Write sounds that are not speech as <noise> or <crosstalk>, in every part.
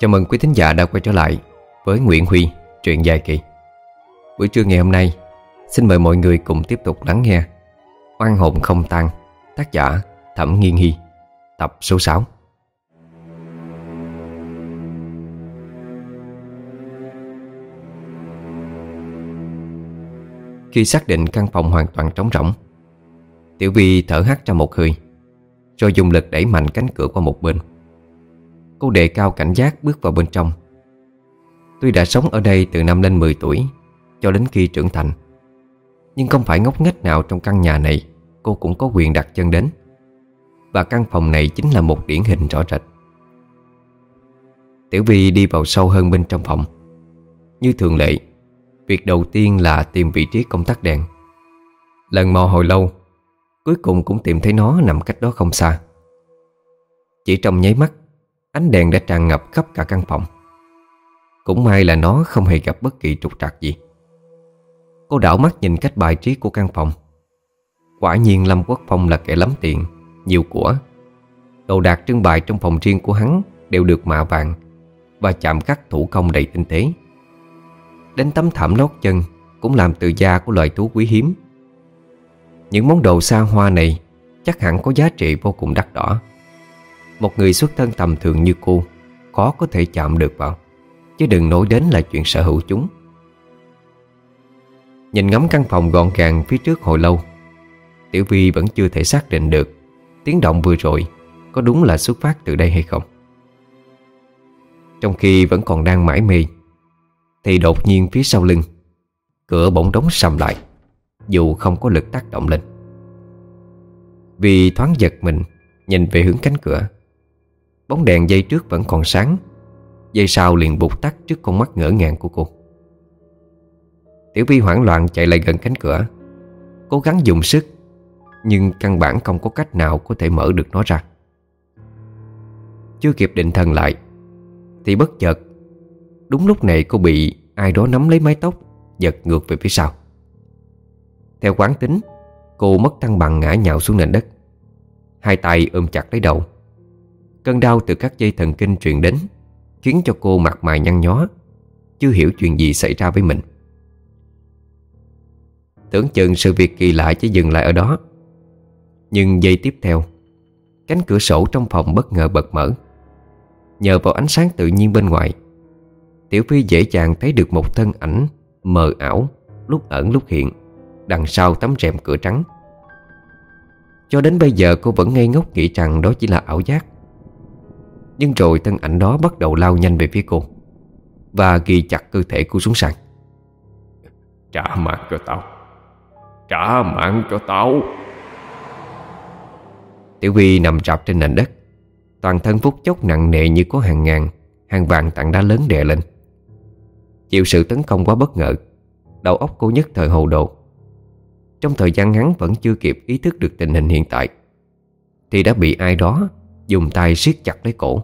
Chào mừng quý thính giả đã quay trở lại với Nguyễn Huy, truyện dài kỳ. Buổi trưa ngày hôm nay Xin mời mọi người cùng tiếp tục lắng nghe Oan hồn không tan Tác giả Thẩm Nghiên Hy Tập số 6 Khi xác định căn phòng hoàn toàn trống rỗng Tiểu Vi thở hắt ra một hơi Rồi dùng lực đẩy mạnh cánh cửa qua một bên. Cô đề cao cảnh giác bước vào bên trong. Tuy đã sống ở đây từ năm lên 10 tuổi, Cho đến khi trưởng thành, Nhưng không phải ngốc nghếch nào trong căn nhà này Cô cũng có quyền đặt chân đến. Và căn phòng này chính là một điển hình rõ rệt. Tiểu Vi đi vào sâu hơn bên trong phòng. Như thường lệ, Việc đầu tiên là tìm vị trí công tắc đèn. Lần mò hồi lâu, Cuối cùng cũng tìm thấy nó nằm cách đó không xa. Chỉ trong nháy mắt Ánh đèn đã tràn ngập khắp cả căn phòng. Cũng may là nó không hề gặp bất kỳ trục trặc gì. Cô đảo mắt nhìn cách bài trí của căn phòng. Quả nhiên Lâm Quốc Phong là kẻ lắm tiền, Nhiều của. Đồ đạc trưng bày trong phòng riêng của hắn Đều được mạ vàng Và chạm khắc thủ công đầy tinh tế. Đến tấm thảm lót chân Cũng làm từ da của loài thú quý hiếm. Những món đồ xa hoa này Chắc hẳn có giá trị vô cùng đắt đỏ. Một người xuất thân tầm thường như cô, Khó có thể chạm được vào. Chứ đừng nói đến là chuyện sở hữu chúng. Nhìn ngắm căn phòng gọn gàng phía trước hồi lâu, Tiểu Vi vẫn chưa thể xác định được Tiếng động vừa rồi Có đúng là xuất phát từ đây hay không. Trong khi vẫn còn đang mãi mê, Thì đột nhiên phía sau lưng, Cửa bỗng đóng sầm lại, Dù không có lực tác động lên. Vì thoáng giật mình, Nhìn về hướng cánh cửa Bóng đèn dây trước vẫn còn sáng. Dây sau liền bụt tắt trước con mắt ngỡ ngàng của cô. Tiểu Vi hoảng loạn chạy lại gần cánh cửa, Cố gắng dùng sức, Nhưng căn bản không có cách nào có thể mở được nó ra. Chưa kịp định thần lại, Thì bất chợt, Đúng lúc này cô bị ai đó nắm lấy mái tóc, Giật ngược về phía sau. Theo quán tính, Cô mất thăng bằng ngã nhào xuống nền đất. Hai tay ôm chặt lấy đầu. Cơn đau từ các dây thần kinh truyền đến, Khiến cho cô mặt mày nhăn nhó, Chưa hiểu chuyện gì xảy ra với mình. Tưởng chừng sự việc kỳ lạ chỉ dừng lại ở đó. Nhưng giây tiếp theo, Cánh cửa sổ trong phòng bất ngờ bật mở. Nhờ vào ánh sáng tự nhiên bên ngoài, Tiểu Phi dễ dàng thấy được một thân ảnh Mờ ảo Lúc ẩn lúc hiện, Đằng sau tấm rèm cửa trắng. Cho đến bây giờ cô vẫn ngây ngốc nghĩ rằng đó chỉ là ảo giác. Nhưng rồi thân ảnh đó bắt đầu lao nhanh về phía cô Và ghi chặt cơ thể cô xuống sàn. Trả mạng cho tao. Trả mạng cho tao. Tiểu Vi nằm rạp trên nền đất. Toàn thân phút chốc nặng nề như có hàng ngàn Hàng vàng tảng đá lớn đè lên. Chịu sự tấn công quá bất ngờ Đầu óc cô nhất thời hồ đồ. Trong thời gian ngắn vẫn chưa kịp ý thức được tình hình hiện tại Thì đã bị ai đó Dùng tay siết chặt lấy cổ,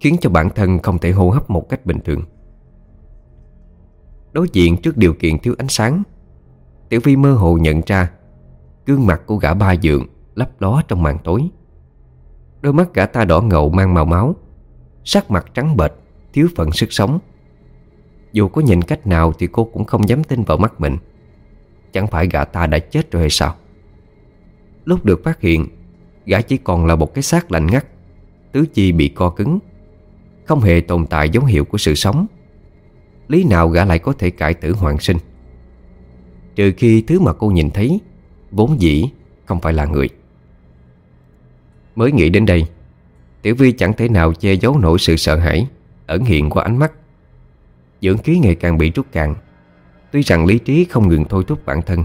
Khiến cho bản thân không thể hô hấp một cách bình thường. Đối diện trước điều kiện thiếu ánh sáng, Tiểu Phi mơ hồ nhận ra Gương mặt của gã ba dượng lấp ló trong màn tối. Đôi mắt gã ta đỏ ngầu mang màu máu, Sắc mặt trắng bệch, Thiếu phần sức sống. Dù có nhìn cách nào thì cô cũng không dám tin vào mắt mình. Chẳng phải gã ta đã chết rồi hay sao? Lúc được phát hiện Gã chỉ còn là một cái xác lạnh ngắt. Tứ chi bị co cứng. Không hề tồn tại dấu hiệu của sự sống. Lý nào gã lại có thể cải tử hoàn sinh? Trừ khi thứ mà cô nhìn thấy, Vốn dĩ không phải là người. Mới nghĩ đến đây, Tiểu Vi chẳng thể nào che giấu nổi sự sợ hãi, Ẩn hiện qua ánh mắt. Dưỡng khí ngày càng bị rút cạn. Tuy rằng lý trí không ngừng thôi thúc bản thân,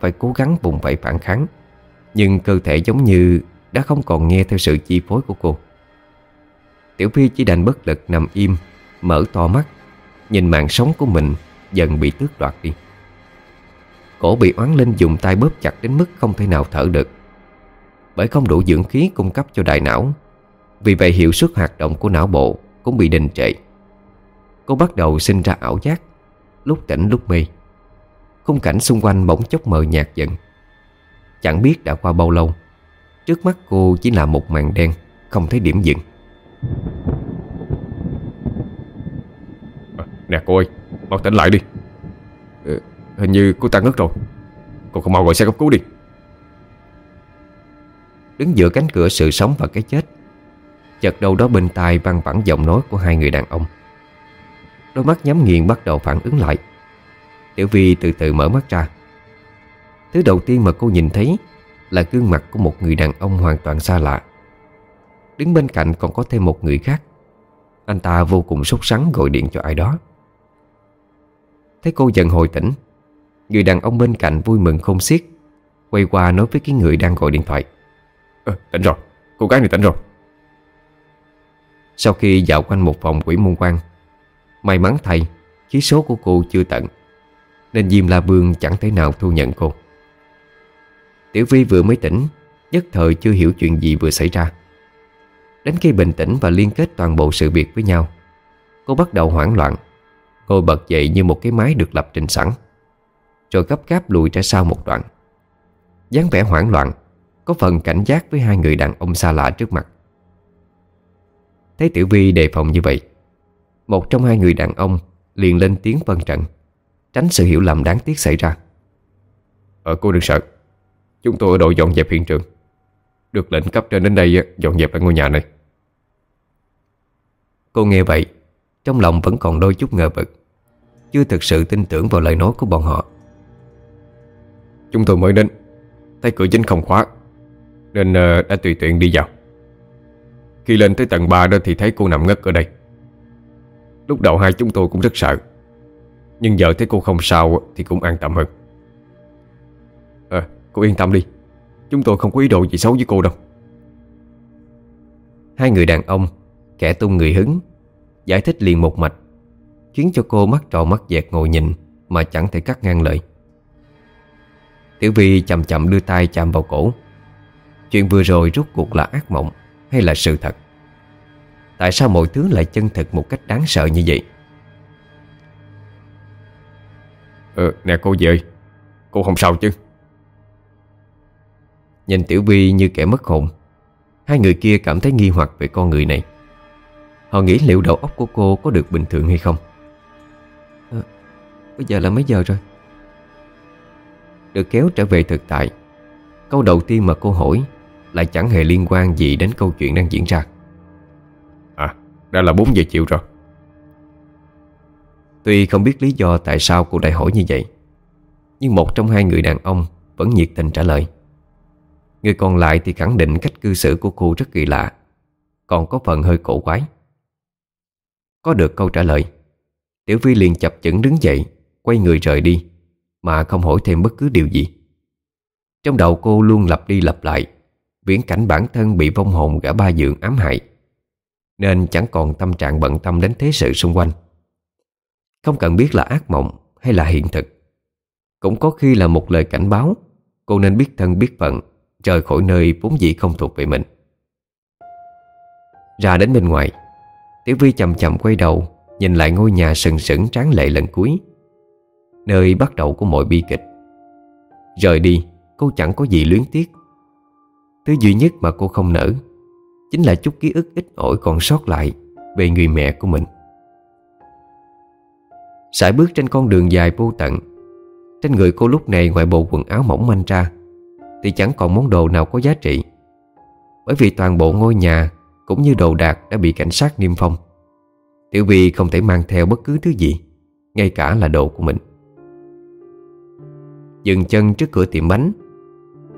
Phải cố gắng vùng vẫy phản kháng. Nhưng cơ thể giống như Đã không còn nghe theo sự chi phối của cô. Tiểu Phi chỉ đành bất lực nằm im, Mở to mắt, Nhìn mạng sống của mình Dần bị tước đoạt đi. Cổ bị oán linh dùng tay bóp chặt đến mức không thể nào thở được. Bởi không đủ dưỡng khí cung cấp cho đại não, Vì vậy hiệu suất hoạt động của não bộ Cũng bị đình trệ. Cô bắt đầu sinh ra ảo giác, Lúc tỉnh lúc mê. Khung cảnh xung quanh bỗng chốc mờ nhạt dần. Chẳng biết đã qua bao lâu. Trước mắt cô chỉ là một màn đen Không thấy điểm dừng. Nè cô ơi Mau tỉnh lại đi. Ừ, Hình như cô ta ngất rồi. Cô không mau gọi xe cấp cứu đi. Đứng giữa cánh cửa sự sống và cái chết Chợt đâu đó bên tai văng vẳng giọng nói của hai người đàn ông. Đôi mắt nhắm nghiền bắt đầu phản ứng lại. Tiểu Vi từ từ mở mắt ra Thứ đầu tiên mà cô nhìn thấy Là gương mặt của một người đàn ông hoàn toàn xa lạ. Đứng bên cạnh còn có thêm một người khác. Anh ta vô cùng sốt sắng gọi điện cho ai đó. Thấy cô dần hồi tỉnh Người đàn ông bên cạnh vui mừng không xiết Quay qua nói với cái người đang gọi điện thoại. À, Tỉnh rồi, cô gái này tỉnh rồi. Sau khi dạo quanh một vòng quỷ môn quan May mắn thay Khí số của cô chưa tận Nên Diêm La Vương chẳng thể nào thu nhận cô Tiểu Vi vừa mới tỉnh Nhất thời chưa hiểu chuyện gì vừa xảy ra. Đến khi bình tĩnh và liên kết toàn bộ sự việc với nhau Cô bắt đầu hoảng loạn. Cô bật dậy như một cái máy được lập trình sẵn Rồi gấp gáp lùi ra sau một đoạn. Dáng vẻ hoảng loạn Có phần cảnh giác với hai người đàn ông xa lạ trước mặt. Thấy Tiểu Vi đề phòng như vậy Một trong hai người đàn ông liền lên tiếng phân trận Tránh sự hiểu lầm đáng tiếc xảy ra. Ở ờ, cô đừng sợ. Chúng tôi ở đội dọn dẹp hiện trường. Được lệnh cấp trên đến đây dọn dẹp lại ngôi nhà này. Cô nghe vậy Trong lòng vẫn còn đôi chút ngờ vực. Chưa thực sự tin tưởng vào lời nói của bọn họ. Chúng tôi mới đến. Thấy cửa chính không khóa Nên ờ, đã tùy tiện đi vào. Khi lên tới tầng 3 đó thì thấy cô nằm ngất ở đây. Lúc đầu hai chúng tôi cũng rất sợ Nhưng giờ thấy cô không sao Thì cũng an tâm hơn cô yên tâm đi. Chúng tôi không có ý đồ gì xấu với cô đâu. Hai người đàn ông, Kẻ tung người hứng, Giải thích liền một mạch, Khiến cho cô mắt trò mắt dẹt ngồi nhìn Mà chẳng thể cắt ngang lời. Tiểu Vi chậm chậm đưa tay chạm vào cổ. Chuyện vừa rồi rút cuộc là ác mộng Hay là sự thật? Tại sao mọi thứ lại chân thực một cách đáng sợ như vậy? Ờ nè cô gì ơi Cô không sao chứ? Nhìn Tiểu Vi như kẻ mất hồn. Hai người kia cảm thấy nghi hoặc về con người này. Họ nghĩ liệu đầu óc của cô có được bình thường hay không? À, Bây giờ là mấy giờ rồi? Được kéo trở về thực tại Câu đầu tiên mà cô hỏi Lại chẳng hề liên quan gì đến câu chuyện đang diễn ra. À đã là 4 giờ chiều rồi. Tuy không biết lý do tại sao cô lại hỏi như vậy Nhưng một trong hai người đàn ông Vẫn nhiệt tình trả lời Người còn lại thì khẳng định cách cư xử của cô rất kỳ lạ. Còn có phần hơi cổ quái. Có được câu trả lời. Tiểu Vi liền chập chững đứng dậy, Quay người rời đi, Mà không hỏi thêm bất cứ điều gì. Trong đầu cô luôn lặp đi lặp lại, Viễn cảnh bản thân bị vong hồn gã ba dượng ám hại, Nên chẳng còn tâm trạng bận tâm đến thế sự xung quanh. Không cần biết là ác mộng hay là hiện thực, Cũng có khi là một lời cảnh báo, Cô nên biết thân biết phận Rời khỏi nơi vốn dĩ không thuộc về mình. Ra đến bên ngoài, Tiểu Vi chậm chậm quay đầu, Nhìn lại ngôi nhà sừng sững tráng lệ lần cuối, Nơi bắt đầu của mọi bi kịch. Rời đi, Cô chẳng có gì luyến tiếc. Thứ duy nhất mà cô không nỡ, Chính là chút ký ức ít ỏi còn sót lại Về người mẹ của mình. Sải bước trên con đường dài vô tận, Trên người cô lúc này ngoài bộ quần áo mỏng manh ra thì chẳng còn món đồ nào có giá trị. Bởi vì toàn bộ ngôi nhà Cũng như đồ đạc đã bị cảnh sát niêm phong. Tiểu Vi không thể mang theo bất cứ thứ gì, Ngay cả là đồ của mình. Dừng chân trước cửa tiệm bánh,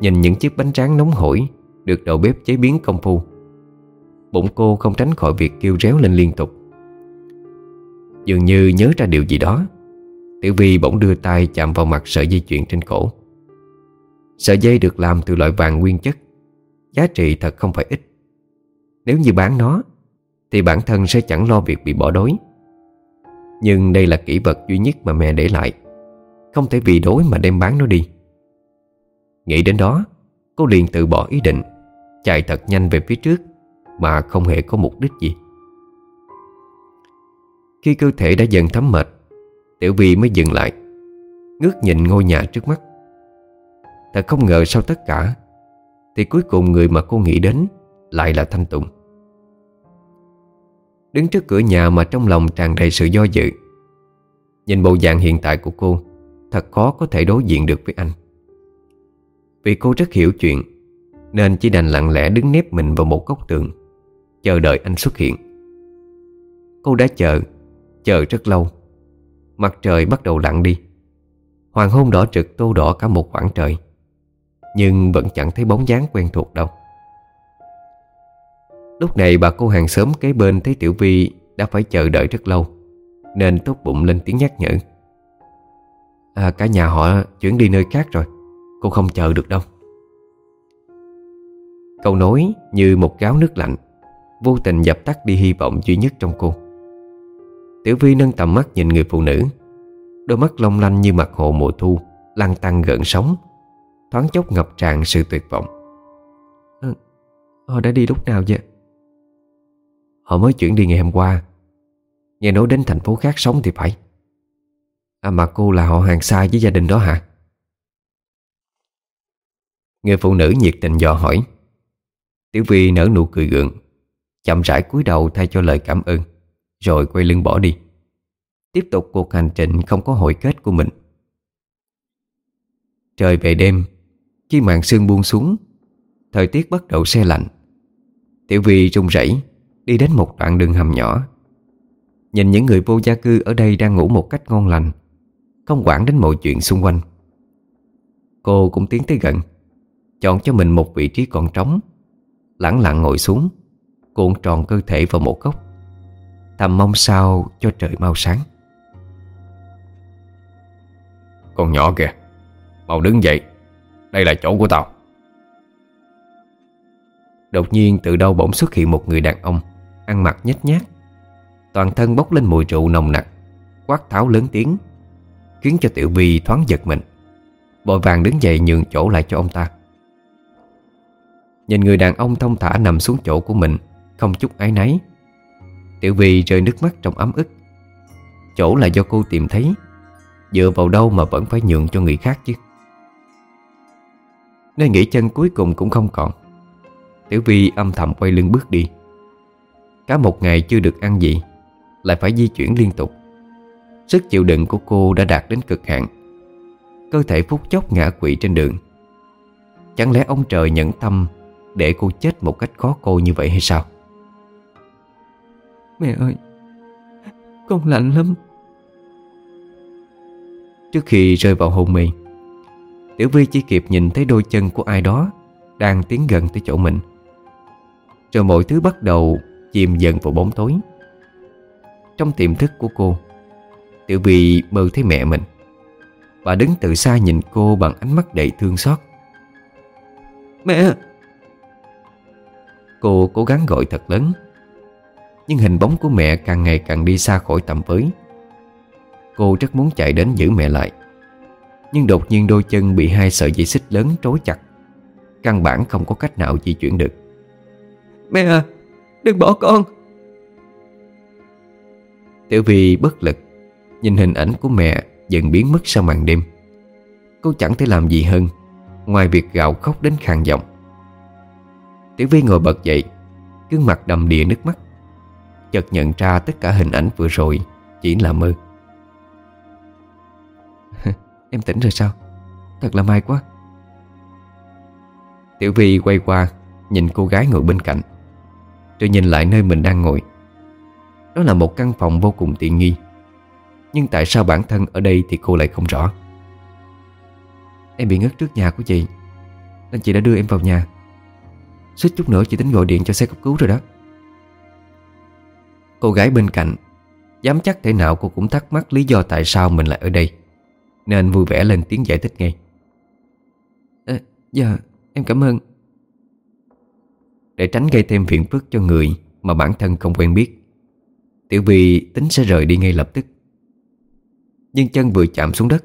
Nhìn những chiếc bánh tráng nóng hổi Được đầu bếp chế biến công phu. Bụng cô không tránh khỏi việc kêu réo lên liên tục. Dường như nhớ ra điều gì đó, Tiểu Vi bỗng đưa tay chạm vào mặt sợi dây chuyền trên cổ. Sợi dây được làm từ loại vàng nguyên chất. Giá trị thật không phải ít. Nếu như bán nó, Thì bản thân sẽ chẳng lo việc bị bỏ đói. Nhưng đây là kỷ vật duy nhất mà mẹ để lại. Không thể vì đói mà đem bán nó đi. Nghĩ đến đó, Cô liền tự bỏ ý định, Chạy thật nhanh về phía trước Mà không hề có mục đích gì. Khi cơ thể đã dần thấm mệt, Tiểu Vi mới dừng lại, Ngước nhìn ngôi nhà trước mắt. Thật không ngờ sau tất cả, Thì cuối cùng người mà cô nghĩ đến Lại là Thanh Tùng. Đứng trước cửa nhà mà trong lòng tràn đầy sự do dự, Nhìn bộ dạng hiện tại của cô, Thật khó có thể đối diện được với anh. Vì cô rất hiểu chuyện, Nên chỉ đành lặng lẽ đứng nép mình vào một góc tường, Chờ đợi anh xuất hiện. Cô đã chờ Chờ rất lâu. Mặt trời bắt đầu lặn đi. Hoàng hôn đỏ trực tô đỏ cả một khoảng trời. Nhưng vẫn chẳng thấy bóng dáng quen thuộc đâu. Lúc này bà cô hàng xóm kế bên thấy Tiểu Vi đã phải chờ đợi rất lâu Nên tốt bụng lên tiếng nhắc nhở. À, Cả nhà họ chuyển đi nơi khác rồi Cô không chờ được đâu. Câu nói như một gáo nước lạnh Vô tình dập tắt đi hy vọng duy nhất trong cô. Tiểu Vi nâng tầm mắt nhìn người phụ nữ Đôi mắt long lanh như mặt hồ mùa thu Lăn tăng gợn sóng Thoáng chốc ngập tràn sự tuyệt vọng. À, Họ đã đi lúc nào vậy? Họ mới chuyển đi ngày hôm qua. Nghe nói đến thành phố khác sống thì phải. À mà cô là họ hàng xa với gia đình đó hả? Người phụ nữ nhiệt tình dò hỏi. Tiểu Vi nở nụ cười gượng Chậm rãi cúi đầu thay cho lời cảm ơn Rồi quay lưng bỏ đi. Tiếp tục cuộc hành trình không có hồi kết của mình. Trời về đêm khi màn sương buông xuống, Thời tiết bắt đầu xe lạnh. Tiểu Vi run rẩy, Đi đến một đoạn đường hầm nhỏ. Nhìn những người vô gia cư ở đây đang ngủ một cách ngon lành, Không quản đến mọi chuyện xung quanh. Cô cũng tiến tới gần, Chọn cho mình một vị trí còn trống Lặng lặng ngồi xuống, Cuộn tròn cơ thể vào một góc, Thầm mong sao cho trời mau sáng. Con nhỏ kìa, Mau đứng dậy. Đây là chỗ của tao. Đột nhiên từ đâu bỗng xuất hiện một người đàn ông, Ăn mặc nhếch nhác. Toàn thân bốc lên mùi rượu nồng nặc, Quát tháo lớn tiếng, Khiến cho Tiểu Vi thoáng giật mình. Vội vàng đứng dậy nhường chỗ lại cho ông ta. Nhìn người đàn ông thông thả nằm xuống chỗ của mình, Không chút ái náy. Tiểu Vi rơi nước mắt trong ấm ức. Chỗ là do cô tìm thấy, Dựa vào đâu mà vẫn phải nhường cho người khác chứ? Nơi nghỉ chân cuối cùng cũng không còn. Tiểu Vi âm thầm quay lưng bước đi. Cả một ngày chưa được ăn gì Lại phải di chuyển liên tục. Sức chịu đựng của cô đã đạt đến cực hạn. Cơ thể phút chốc ngã quỵ trên đường. Chẳng lẽ ông trời nhẫn tâm Để cô chết một cách khó cô như vậy hay sao? Mẹ ơi Con lạnh lắm. Trước khi rơi vào hôn mê Tiểu Vi chỉ kịp nhìn thấy đôi chân của ai đó Đang tiến gần tới chỗ mình. Rồi mọi thứ bắt đầu Chìm dần vào bóng tối. Trong tiềm thức của cô Tiểu Vi mơ thấy mẹ mình Bà đứng từ xa nhìn cô bằng ánh mắt đầy thương xót. Mẹ! Cô cố gắng gọi thật lớn Nhưng hình bóng của mẹ càng ngày càng đi xa khỏi tầm với. Cô rất muốn chạy đến giữ mẹ lại Nhưng đột nhiên đôi chân bị hai sợi dây xích lớn trói chặt. Căn bản không có cách nào di chuyển được. Mẹ à Đừng bỏ con. Tiểu Vi bất lực. Nhìn hình ảnh của mẹ dần biến mất sau màn đêm. Cô chẳng thể làm gì hơn. Ngoài việc gào khóc đến khàn giọng. Tiểu Vi ngồi bật dậy Gương mặt đầm đìa nước mắt. Chợt nhận ra tất cả hình ảnh vừa rồi Chỉ là mơ Em tỉnh rồi sao? Thật là may quá. Tiểu Vi quay qua, Nhìn cô gái ngồi bên cạnh. Rồi nhìn lại nơi mình đang ngồi. Đó là một căn phòng vô cùng tiện nghi. Nhưng tại sao bản thân ở đây Thì cô lại không rõ? Em bị ngất trước nhà của chị. Nên chị đã đưa em vào nhà. Suýt chút nữa chị tính gọi điện cho xe cấp cứu rồi đó. Cô gái bên cạnh, Dám chắc thể nào cô cũng thắc mắc lý do tại sao mình lại ở đây. Nên vui vẻ lên tiếng giải thích ngay. À, Dạ em cảm ơn. Để tránh gây thêm phiền phức cho người Mà bản thân không quen biết Tiểu Vi tính sẽ rời đi ngay lập tức. Nhưng chân vừa chạm xuống đất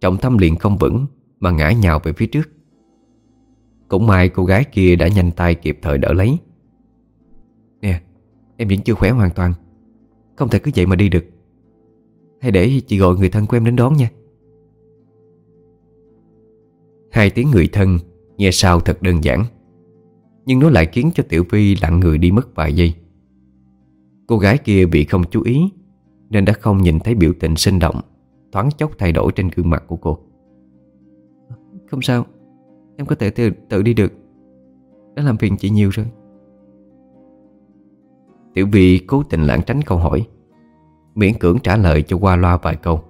Trọng tâm liền không vững Mà ngã nhào về phía trước. Cũng may cô gái kia đã nhanh tay kịp thời đỡ lấy. Nè Em vẫn chưa khỏe hoàn toàn. Không thể cứ vậy mà đi được. Hãy để chị gọi người thân của em đến đón nha Hai tiếng người thân Nghe sao thật đơn giản. Nhưng nó lại khiến cho Tiểu Vi lặng người đi mất vài giây. Cô gái kia bị không chú ý Nên đã không nhìn thấy biểu tình sinh động Thoáng chốc thay đổi trên gương mặt của cô. Không sao Em có thể tự, tự đi được. Đã làm phiền chị nhiều rồi. Tiểu Vi cố tình lãng tránh câu hỏi Miễn cưỡng trả lời cho qua loa vài câu.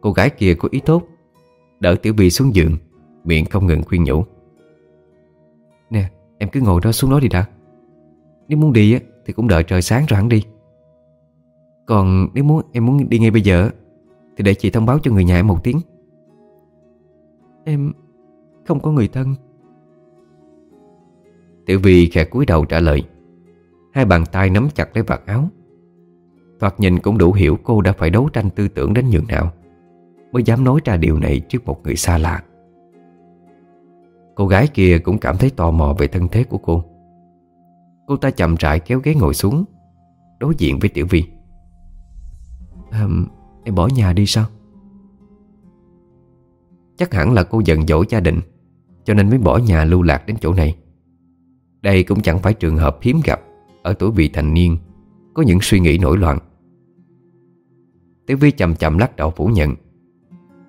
Cô gái kia có ý tốt Đỡ Tiểu Vi xuống giường Miệng không ngừng khuyên nhủ. Nè, em cứ ngồi đó xuống đó đi đã. Nếu muốn đi á, Thì cũng đợi trời sáng rồi hẳn đi. Còn nếu muốn, em muốn đi ngay bây giờ Thì để chị thông báo cho người nhà em một tiếng. Em không có người thân. Tiểu Vi khẽ cúi đầu trả lời. Hai bàn tay nắm chặt lấy vạt áo. Thoạt nhìn cũng đủ hiểu cô đã phải đấu tranh tư tưởng đến nhường nào Mới dám nói ra điều này trước một người xa lạ. Cô gái kia cũng cảm thấy tò mò về thân thế của cô. Cô ta chậm rãi kéo ghế ngồi xuống Đối diện với Tiểu Vi. À, Em bỏ nhà đi sao? Chắc hẳn là cô giận dỗi gia đình Cho nên mới bỏ nhà lưu lạc đến chỗ này. Đây cũng chẳng phải trường hợp hiếm gặp Ở tuổi vị thành niên Có những suy nghĩ nổi loạn. Tiểu Vi chậm chậm lắc đầu phủ nhận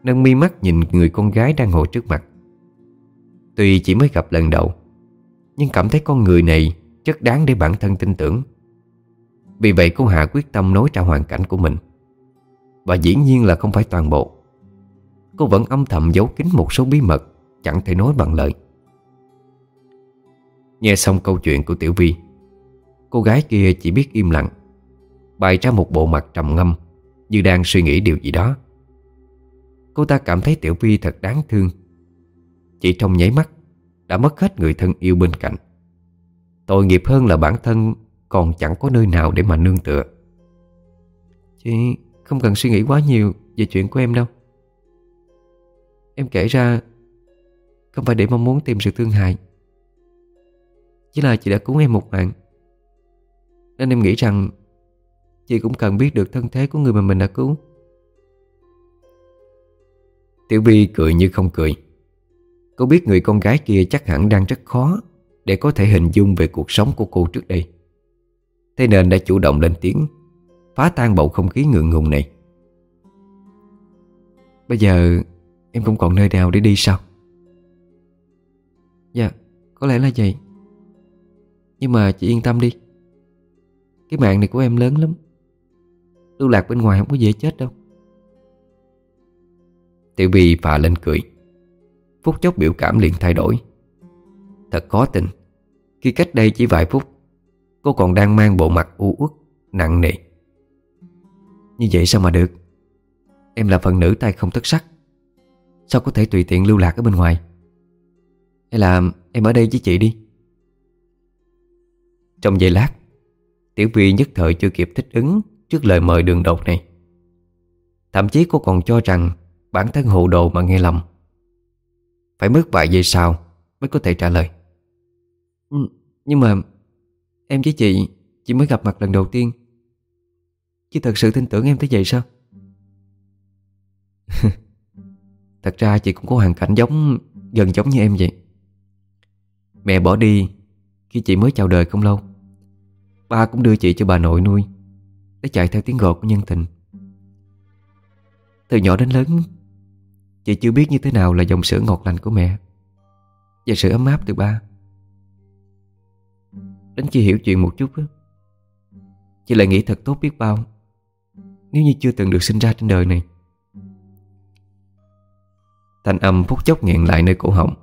Nâng mi mắt nhìn người con gái đang ngồi trước mặt. Tuy chỉ mới gặp lần đầu, Nhưng cảm thấy con người này Rất đáng để bản thân tin tưởng. Vì vậy cô Hạ quyết tâm nói ra hoàn cảnh của mình. Và dĩ nhiên là không phải toàn bộ. Cô vẫn âm thầm giấu kín một số bí mật, Chẳng thể nói bằng lời. Nghe xong câu chuyện của Tiểu Vi, Cô gái kia chỉ biết im lặng, Bày ra một bộ mặt trầm ngâm Như đang suy nghĩ điều gì đó. Cô ta cảm thấy Tiểu Vi thật đáng thương. Chỉ trong nháy mắt, Đã mất hết người thân yêu bên cạnh. Tội nghiệp hơn là bản thân Còn chẳng có nơi nào để mà nương tựa. Chị không cần suy nghĩ quá nhiều Về chuyện của em đâu. Em kể ra, Không phải để mong muốn tìm sự thương hại. Chỉ là chị đã cứu em một mạng. Nên em nghĩ rằng Chị cũng cần biết được thân thế của người mà mình đã cứu. Tiểu Vi cười như không cười. Cô biết người con gái kia chắc hẳn đang rất khó Để có thể hình dung về cuộc sống của cô trước đây. Thế nên đã chủ động lên tiếng, Phá tan bầu không khí ngượng ngùng này. Bây giờ em không còn nơi nào để đi sao? Dạ Có lẽ là vậy. Nhưng mà chị yên tâm đi. Cái mạng này của em lớn lắm. Lưu lạc bên ngoài không có dễ chết đâu. Tiểu Bi phà lên cười. Phút chốc biểu cảm liền thay đổi. Thật khó tin, Khi cách đây chỉ vài phút, Cô còn đang mang bộ mặt u uất, Nặng nề. Như vậy sao mà được? Em là phần nữ tay không tất sắc. Sao có thể tùy tiện lưu lạc ở bên ngoài? Hay là em ở đây với chị đi? Trong giây lát, Tiểu Vi nhất thời chưa kịp thích ứng Trước lời mời đường đột này. Thậm chí cô còn cho rằng Bản thân hồ đồ mà nghe lầm. Phải mất vài giây sau Mới có thể trả lời. Ừ, Nhưng mà Em với chị Chỉ mới gặp mặt lần đầu tiên. Chứ thật sự tin tưởng em tới vậy sao? <laughs> Thật ra chị cũng có hoàn cảnh giống Gần giống như em vậy. Mẹ bỏ đi Khi chị mới chào đời không lâu. Ba cũng đưa chị cho bà nội nuôi Để chạy theo tiếng gọi của nhân tình. Từ nhỏ đến lớn Chị chưa biết như thế nào là dòng sữa ngọt lành của mẹ. Và sự ấm áp từ ba. Đến khi hiểu chuyện một chút Chị lại nghĩ thật tốt biết bao. Nếu như chưa từng được sinh ra trên đời này. Thanh âm phút chốc nghẹn lại nơi cổ họng.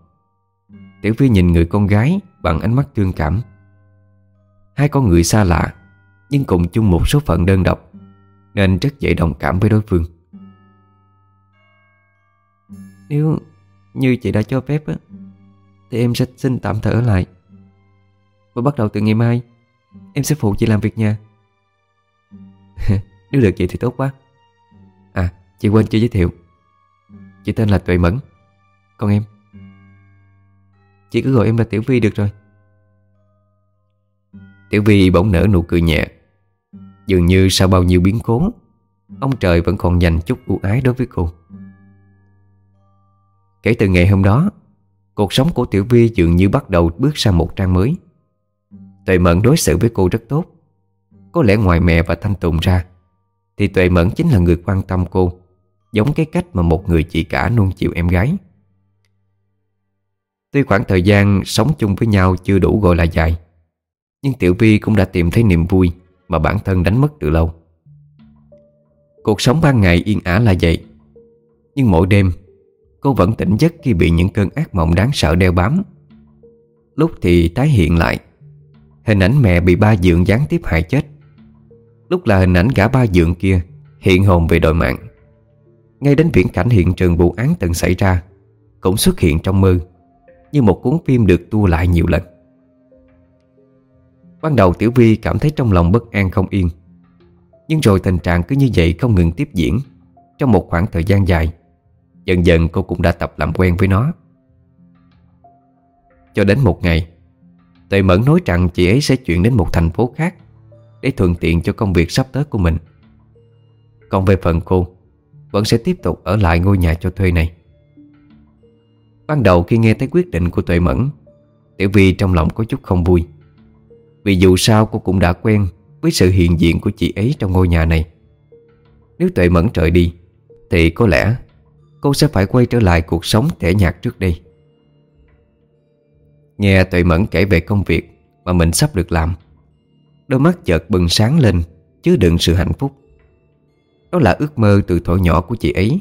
Tiểu Phi nhìn người con gái Bằng ánh mắt thương cảm. Hai con người xa lạ, Nhưng cùng chung một số phận đơn độc, Nên rất dễ đồng cảm với đối phương. Nếu như chị đã cho phép á, Thì em sẽ xin tạm thời ở lại. Và bắt đầu từ ngày mai, Em sẽ phụ chị làm việc nhà. <laughs> Nếu được vậy thì tốt quá. À chị quên chưa giới thiệu. Chị tên là Tuệ Mẫn. Còn em? Chị cứ gọi em là Tiểu Vi được rồi. Tiểu Vi bỗng nở nụ cười nhẹ. Dường như sau bao nhiêu biến cố, Ông trời vẫn còn dành chút ưu ái đối với cô. Kể từ ngày hôm đó, Cuộc sống của Tiểu Vi dường như bắt đầu bước sang một trang mới. Tuệ Mẫn đối xử với cô rất tốt. Có lẽ ngoài mẹ và Thanh Tùng ra, Thì Tuệ Mẫn chính là người quan tâm cô, Giống cái cách mà một người chị cả nuông chiều em gái. Tuy khoảng thời gian sống chung với nhau chưa đủ gọi là dài, Nhưng Tiểu Vi cũng đã tìm thấy niềm vui Mà bản thân đánh mất từ lâu. Cuộc sống ban ngày yên ả là vậy, Nhưng mỗi đêm Cô vẫn tỉnh giấc khi bị những cơn ác mộng đáng sợ đeo bám. Lúc thì tái hiện lại, Hình ảnh mẹ bị ba dượng gián tiếp hại chết. Lúc là hình ảnh gã ba dượng kia Hiện hồn về đội mạng. Ngay đến viễn cảnh hiện trường vụ án từng xảy ra, Cũng xuất hiện trong mơ, Như một cuốn phim được tua lại nhiều lần. Ban đầu Tiểu Vi cảm thấy trong lòng bất an không yên, Nhưng rồi tình trạng cứ như vậy không ngừng tiếp diễn Trong một khoảng thời gian dài. Dần dần cô cũng đã tập làm quen với nó. Cho đến một ngày Tuệ Mẫn nói rằng chị ấy sẽ chuyển đến một thành phố khác Để thuận tiện cho công việc sắp tới của mình. Còn về phần cô, Vẫn sẽ tiếp tục ở lại ngôi nhà cho thuê này. Ban đầu khi nghe thấy quyết định của Tuệ Mẫn, Tiểu Vi trong lòng có chút không vui. Vì dù sao cô cũng đã quen Với sự hiện diện của chị ấy trong ngôi nhà này. Nếu Tuệ Mẫn trời đi, Thì có lẽ Cô sẽ phải quay trở lại cuộc sống tẻ nhạt trước đây. Nghe Tuệ Mẫn kể về công việc Mà mình sắp được làm, Đôi mắt chợt bừng sáng lên, Chứa đựng sự hạnh phúc. Đó là ước mơ từ thuở nhỏ của chị ấy.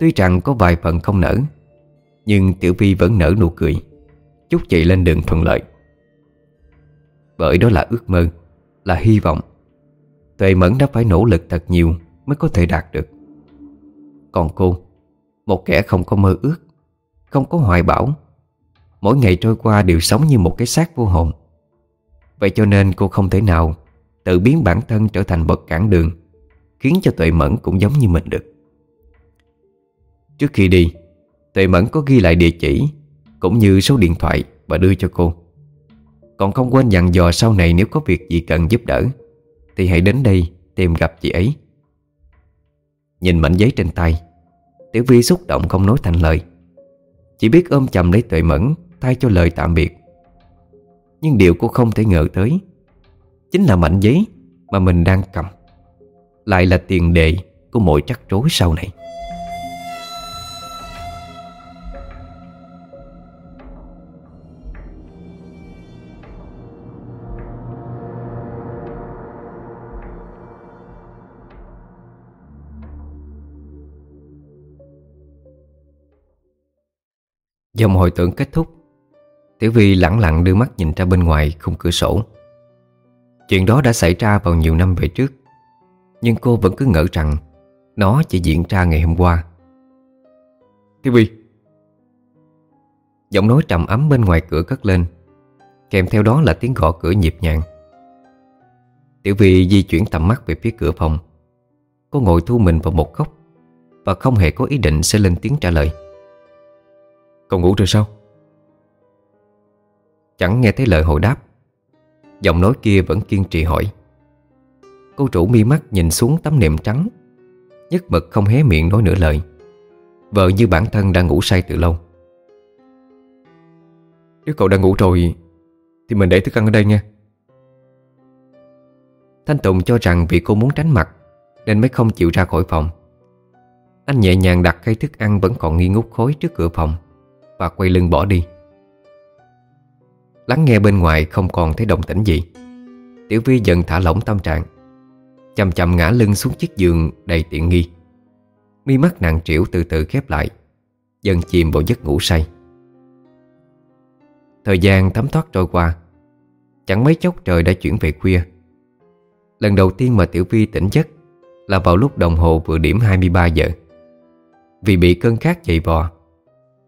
Tuy rằng có vài phần không nở, Nhưng Tiểu Vi vẫn nở nụ cười, Chúc chị lên đường thuận lợi. Bởi đó là ước mơ, Là hy vọng, Tuệ Mẫn đã phải nỗ lực thật nhiều Mới có thể đạt được. Còn cô một kẻ không có mơ ước, Không có hoài bão. Mỗi ngày trôi qua đều sống như một cái xác vô hồn. Vậy cho nên cô không thể nào Tự biến bản thân trở thành bậc cản đường, Khiến cho Tuệ Mẫn cũng giống như mình được. Trước khi đi, Tuệ Mẫn có ghi lại địa chỉ Cũng như số điện thoại và đưa cho cô. Còn không quên dặn dò sau này Nếu có việc gì cần giúp đỡ, Thì hãy đến đây tìm gặp chị ấy. Nhìn mảnh giấy trên tay Tiểu Vi xúc động không nói thành lời. Chỉ biết ôm chầm lấy Tuệ Mẫn, Thay cho lời tạm biệt. Nhưng điều cô không thể ngờ tới, Chính là mảnh giấy Mà mình đang cầm. Lại là tiền đề của mọi trắc rối sau này. Dòng hồi tưởng kết thúc, Tiểu Vi lặng lặng đưa mắt nhìn ra bên ngoài khung cửa sổ. Chuyện đó đã xảy ra vào nhiều năm về trước, Nhưng cô vẫn cứ ngỡ rằng Nó chỉ diễn ra ngày hôm qua. Tiểu Vi. Giọng nói trầm ấm bên ngoài cửa cất lên, Kèm theo đó là tiếng gõ cửa nhịp nhàng. Tiểu Vi di chuyển tầm mắt về phía cửa phòng. Cô ngồi thu mình vào một góc Và không hề có ý định sẽ lên tiếng trả lời. Cậu ngủ rồi sao? Chẳng nghe thấy lời hồi đáp. Giọng nói kia vẫn kiên trì hỏi. Cô chủ mi mắt nhìn xuống tấm nệm trắng, Nhất mực không hé miệng nói nửa lời. Vợ như bản thân đang ngủ say từ lâu. Nếu cậu đang ngủ rồi, Thì mình để thức ăn ở đây nha Thanh Tùng cho rằng vì cô muốn tránh mặt, Nên mới không chịu ra khỏi phòng. Anh nhẹ nhàng đặt cây thức ăn vẫn còn nghi ngút khói trước cửa phòng. Và quay lưng bỏ đi. Lắng nghe bên ngoài không còn thấy động tĩnh gì. Tiểu Vi dần thả lỏng tâm trạng, Chậm chậm ngã lưng xuống chiếc giường đầy tiện nghi. Mi mắt nặng trĩu từ từ khép lại, Dần chìm vào giấc ngủ say. Thời gian thấm thoát trôi qua, Chẳng mấy chốc trời đã chuyển về khuya. Lần đầu tiên mà Tiểu Vi tỉnh giấc Là vào lúc đồng hồ vừa điểm 23 giờ. Vì bị cơn khát dậy vò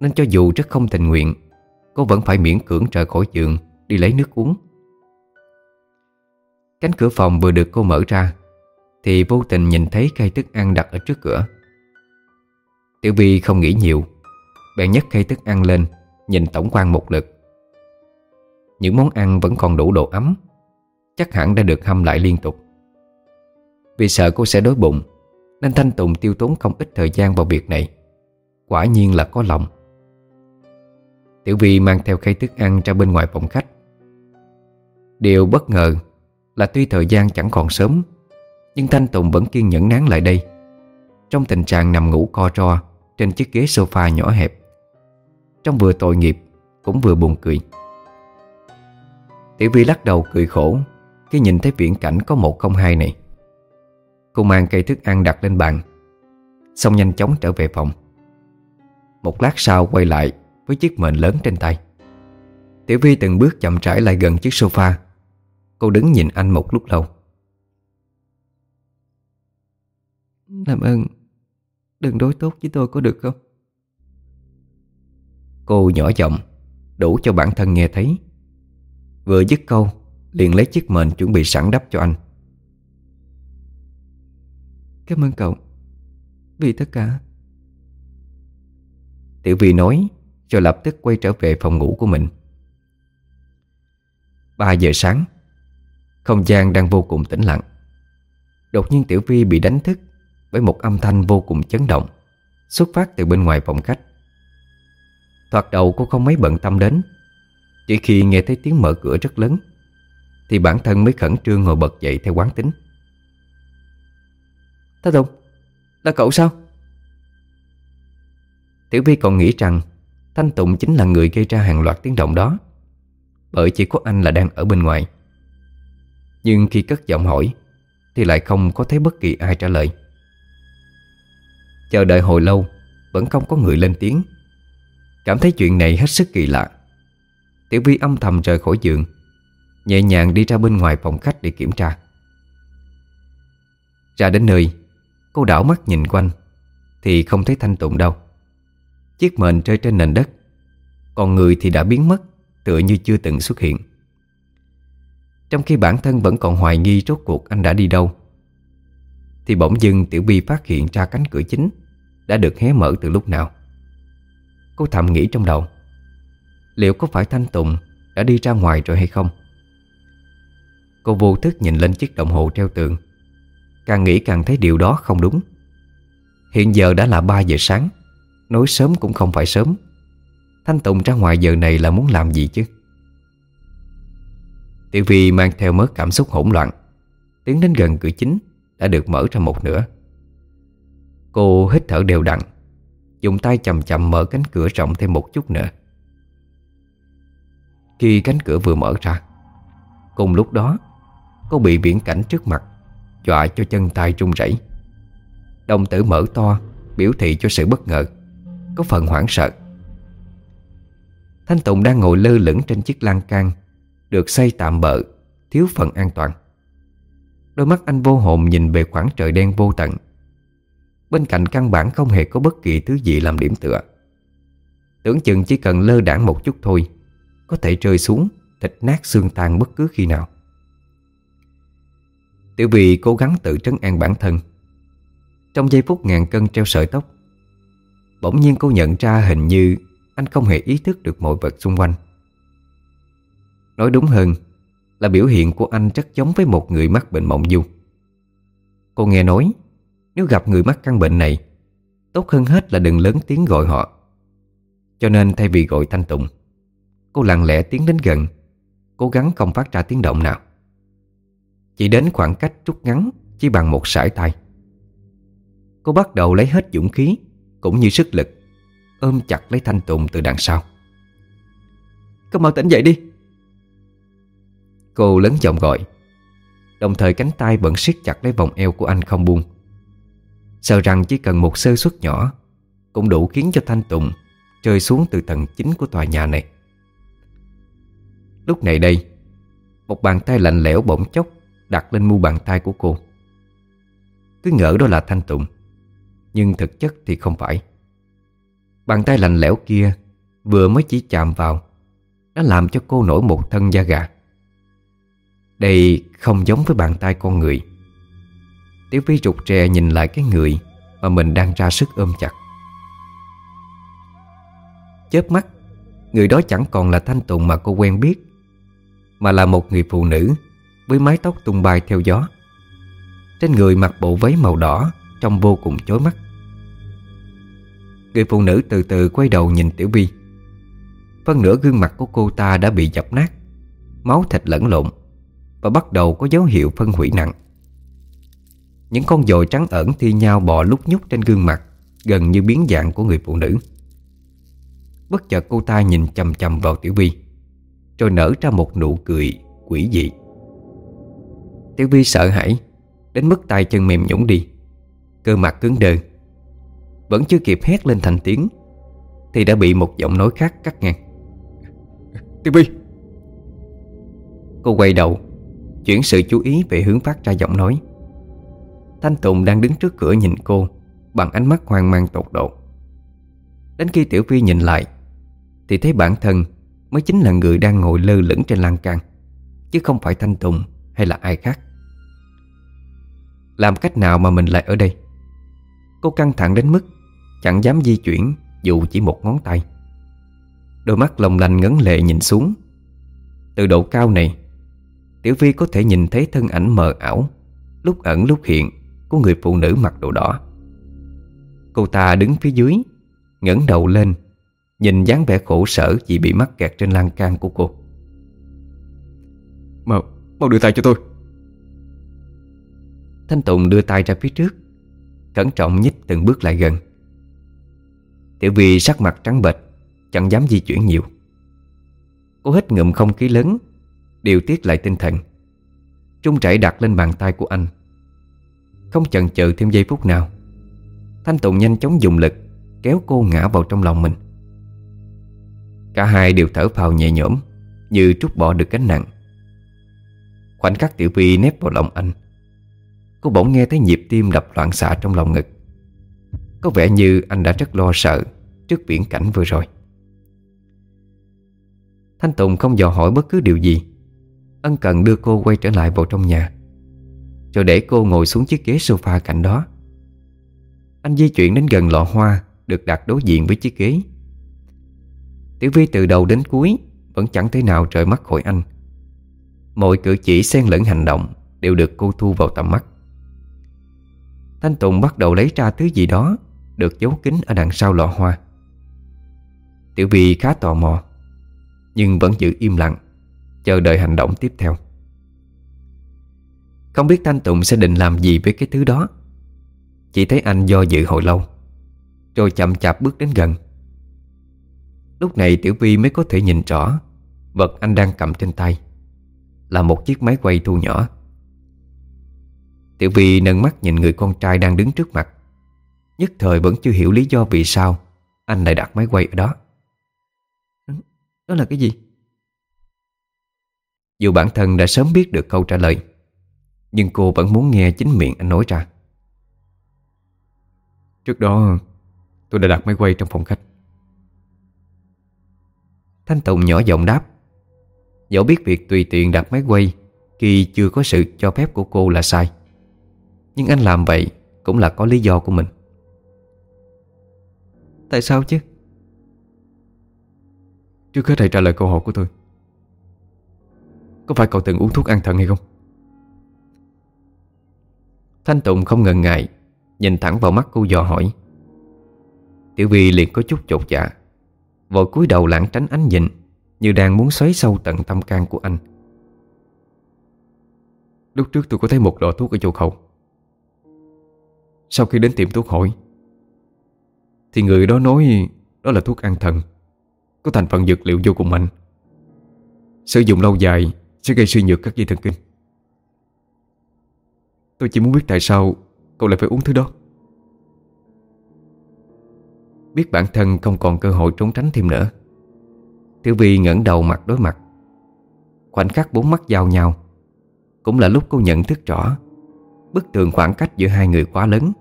nên cho dù rất không tình nguyện, Cô vẫn phải miễn cưỡng rời khỏi giường, Đi lấy nước uống. Cánh cửa phòng vừa được cô mở ra, Thì vô tình nhìn thấy cây thức ăn đặt ở trước cửa. Tiểu Vi không nghĩ nhiều, Bèn nhấc cây thức ăn lên, Nhìn tổng quan một lượt. Những món ăn vẫn còn đủ độ ấm, Chắc hẳn đã được hâm lại liên tục. Vì sợ cô sẽ đói bụng, Nên Thanh Tùng tiêu tốn không ít thời gian vào việc này. Quả nhiên là có lòng. Tiểu Vi mang theo khay thức ăn ra bên ngoài phòng khách. Điều bất ngờ là tuy thời gian chẳng còn sớm, Nhưng Thanh Tùng vẫn kiên nhẫn nán lại đây. Trong tình trạng nằm ngủ co ro Trên chiếc ghế sofa nhỏ hẹp, Trong vừa tội nghiệp Cũng vừa buồn cười. Tiểu Vi lắc đầu cười khổ Khi nhìn thấy viễn cảnh có một không hai này. Cô mang cây thức ăn đặt lên bàn, Xong nhanh chóng trở về phòng. Một lát sau quay lại với chiếc mền lớn trên tay. Tiểu Vi từng bước chậm rãi lại gần chiếc sofa. Cô đứng nhìn anh một lúc lâu. Làm ơn Đừng đối tốt với tôi có được không? Cô nhỏ giọng Đủ cho bản thân nghe thấy. Vừa dứt câu Liền lấy chiếc mền chuẩn bị sẵn đắp cho anh. Cảm ơn cậu Vì tất cả. Tiểu Vi nói rồi lập tức quay trở về phòng ngủ của mình. 3 giờ sáng, Không gian đang vô cùng tĩnh lặng. Đột nhiên Tiểu Vi bị đánh thức Bởi một âm thanh vô cùng chấn động Xuất phát từ bên ngoài phòng khách. Thoạt đầu cô không mấy bận tâm đến, Chỉ khi nghe thấy tiếng mở cửa rất lớn Thì bản thân mới khẩn trương ngồi bật dậy theo quán tính. Thanh Tùng, Là cậu sao? Tiểu Vi còn nghĩ rằng Thanh Tùng chính là người gây ra hàng loạt tiếng động đó. Bởi chỉ có anh là đang ở bên ngoài. Nhưng khi cất giọng hỏi, Thì lại không có thấy bất kỳ ai trả lời. Chờ đợi hồi lâu, Vẫn không có người lên tiếng. Cảm thấy chuyện này hết sức kỳ lạ. Tiểu Vi âm thầm rời khỏi giường, Nhẹ nhàng đi ra bên ngoài phòng khách để kiểm tra. Ra đến nơi, Cô đảo mắt nhìn quanh, Thì không thấy Thanh Tùng đâu. Chiếc mền rơi trên nền đất. Còn người thì đã biến mất, Tựa như chưa từng xuất hiện. Trong khi bản thân vẫn còn hoài nghi Rốt cuộc anh đã đi đâu, Thì bỗng dưng Tiểu Bi phát hiện ra cánh cửa chính Đã được hé mở từ lúc nào. Cô thầm nghĩ trong đầu, Liệu có phải Thanh Tùng Đã đi ra ngoài rồi hay không? Cô vô thức nhìn lên chiếc đồng hồ treo tường, Càng nghĩ càng thấy điều đó không đúng. Hiện giờ đã là 3 giờ sáng Nói sớm cũng không phải sớm. Thanh Tùng ra ngoài giờ này là muốn làm gì chứ? Tiểu Vi mang theo mớ cảm xúc hỗn loạn. Tiến đến gần cửa chính, Đã được mở ra một nửa. Cô hít thở đều đặn, Dùng tay chậm chậm mở cánh cửa rộng thêm một chút nữa. Khi cánh cửa vừa mở ra, Cùng lúc đó, Cô bị viễn cảnh trước mặt Dọa cho chân tay run rẩy. Đồng tử mở to, Biểu thị cho sự bất ngờ. Có phần hoảng sợ. Thanh Tùng đang ngồi lơ lửng trên chiếc lan can, Được xây tạm bợ, Thiếu phần an toàn. Đôi mắt anh vô hồn nhìn về khoảng trời đen vô tận. Bên cạnh căn bản không hề có bất kỳ thứ gì làm điểm tựa. Tưởng chừng chỉ cần lơ đảng một chút thôi, Có thể rơi xuống, Thịt nát xương tan bất cứ khi nào. Tiểu Vy cố gắng tự trấn an bản thân. Trong giây phút ngàn cân treo sợi tóc Bỗng nhiên cô nhận ra hình như Anh không hề ý thức được mọi vật xung quanh. Nói đúng hơn, Là biểu hiện của anh rất giống với một người mắc bệnh mộng du. Cô nghe nói, Nếu gặp người mắc căn bệnh này, Tốt hơn hết là đừng lớn tiếng gọi họ. Cho nên thay vì gọi Thanh Tùng, Cô lặng lẽ tiến đến gần, Cố gắng không phát ra tiếng động nào. Chỉ đến khoảng cách rút ngắn, Chỉ bằng một sải tay. Cô bắt đầu lấy hết dũng khí cũng như sức lực, Ôm chặt lấy Thanh Tùng từ đằng sau. Cô mau tỉnh dậy đi. Cô lớn giọng gọi, Đồng thời cánh tay vẫn siết chặt lấy vòng eo của anh không buông. Sợ rằng chỉ cần một sơ suất nhỏ Cũng đủ khiến cho Thanh Tùng Rơi xuống từ tầng chính của tòa nhà này. Lúc này đây, Một bàn tay lạnh lẽo bỗng chốc Đặt lên mu bàn tay của cô. Cứ ngỡ đó là Thanh Tùng. Nhưng thực chất thì không phải. Bàn tay lạnh lẽo kia Vừa mới chỉ chạm vào, Đã làm cho cô nổi một thân da gà. Đây không giống với bàn tay con người. Tiểu Phi trục rè nhìn lại cái người Mà mình đang ra sức ôm chặt. Chớp mắt, Người đó chẳng còn là Thanh Tùng mà cô quen biết, Mà là một người phụ nữ với mái tóc tung bay theo gió. Trên người mặc bộ váy màu đỏ Trông vô cùng chói mắt. Người phụ nữ từ từ quay đầu nhìn Tiểu Vi Phân nửa gương mặt của cô ta đã bị dập nát, Máu thịt lẫn lộn, Và bắt đầu có dấu hiệu phân hủy nặng. Những con dồi trắng ẩn thi nhau bò lúc nhúc trên gương mặt, Gần như biến dạng của người phụ nữ. Bất chợt cô ta nhìn chầm chầm vào Tiểu Vi Rồi nở ra một nụ cười quỷ dị. Tiểu Vi sợ hãi, Đến mức tay chân mềm nhũng đi, Cơ mặt cứng đờ. Vẫn chưa kịp hét lên thành tiếng Thì đã bị một giọng nói khác cắt ngang. Tiểu Vi Cô quay đầu Chuyển sự chú ý về hướng phát ra giọng nói. Thanh Tùng đang đứng trước cửa nhìn cô Bằng ánh mắt hoang mang tột độ. Đến khi Tiểu Vi nhìn lại Thì thấy bản thân Mới chính là người đang ngồi lơ lửng trên lan can Chứ không phải Thanh Tùng Hay là ai khác. Làm cách nào mà mình lại ở đây? Cô căng thẳng đến mức Chẳng dám di chuyển Dù chỉ một ngón tay. Đôi mắt lồng lành ngấn lệ nhìn xuống. Từ độ cao này Tiểu Vi có thể nhìn thấy thân ảnh mờ ảo Lúc ẩn lúc hiện Của người phụ nữ mặc đồ đỏ. Cô ta đứng phía dưới ngẩng đầu lên Nhìn dáng vẻ khổ sở Vì bị mắc kẹt trên lan can của cô. Mau, mau đưa tay cho tôi. Thanh Tùng đưa tay ra phía trước Cẩn trọng nhích từng bước lại gần Tiểu Vi sắc mặt trắng bệch, Chẳng dám di chuyển nhiều. Cô hít ngụm không khí lớn, Điều tiết lại tinh thần. Trung chảy đặt lên bàn tay của anh. Không chần chừ thêm giây phút nào, Thanh Tùng nhanh chóng dùng lực Kéo cô ngã vào trong lòng mình. Cả hai đều thở phào nhẹ nhõm, Như trút bỏ được gánh nặng. Khoảnh khắc Tiểu Vi nép vào lòng anh, Cô bỗng nghe thấy nhịp tim đập loạn xạ trong lòng ngực. Có vẻ như anh đã rất lo sợ. Trước viễn cảnh vừa rồi. Thanh Tùng không dò hỏi bất cứ điều gì. Ân cần đưa cô quay trở lại vào trong nhà, Rồi để cô ngồi xuống chiếc ghế sofa cạnh đó. Anh di chuyển đến gần lọ hoa Được đặt đối diện với chiếc ghế. Tiểu Vi từ đầu đến cuối Vẫn chẳng thể nào rời mắt khỏi anh. Mọi cử chỉ xen lẫn hành động Đều được cô thu vào tầm mắt. Thanh Tùng bắt đầu lấy ra thứ gì đó Được giấu kín ở đằng sau lọ hoa. Tiểu Vi khá tò mò, Nhưng vẫn giữ im lặng, Chờ đợi hành động tiếp theo. Không biết Thanh Tùng sẽ định làm gì với cái thứ đó. Chỉ thấy anh do dự hồi lâu, Rồi chậm chạp bước đến gần. Lúc này Tiểu Vi mới có thể nhìn rõ Vật anh đang cầm trên tay Là một chiếc máy quay thu nhỏ. Tiểu Vi nâng mắt nhìn người con trai đang đứng trước mặt, Nhất thời vẫn chưa hiểu lý do vì sao Anh lại đặt máy quay ở đó. Đó là cái gì? Dù bản thân đã sớm biết được câu trả lời Nhưng cô vẫn muốn nghe chính miệng anh nói ra. Trước đó tôi đã đặt máy quay trong phòng khách. Thanh Tùng nhỏ giọng đáp Dẫu biết việc tùy tiện đặt máy quay Khi chưa có sự cho phép của cô là sai Nhưng anh làm vậy Cũng là có lý do của mình. Tại sao chứ Trước hết hãy trả lời câu hỏi của tôi. Có phải cậu từng uống thuốc an thần hay không? Thanh Tùng không ngần ngại, Nhìn thẳng vào mắt cô dò hỏi. Tiểu Vi liền có chút chột dạ Vội cúi đầu lãng tránh ánh nhìn, Như đang muốn xoáy sâu tận tâm can của anh. Lúc trước tôi có thấy một lọ thuốc ở chỗ khẩu Sau khi đến tiệm thuốc hỏi, Thì người đó nói Đó là thuốc an thần. Có thành phần dược liệu vô cùng mạnh. Sử dụng lâu dài Sẽ gây suy nhược các dây thần kinh. Tôi chỉ muốn biết tại sao Cậu lại phải uống thứ đó. Biết bản thân không còn cơ hội trốn tránh thêm nữa. Tiểu Vi ngẩng đầu mặt đối mặt. Khoảnh khắc bốn mắt giao nhau Cũng là lúc cô nhận thức rõ Bức tường khoảng cách giữa hai người quá lớn,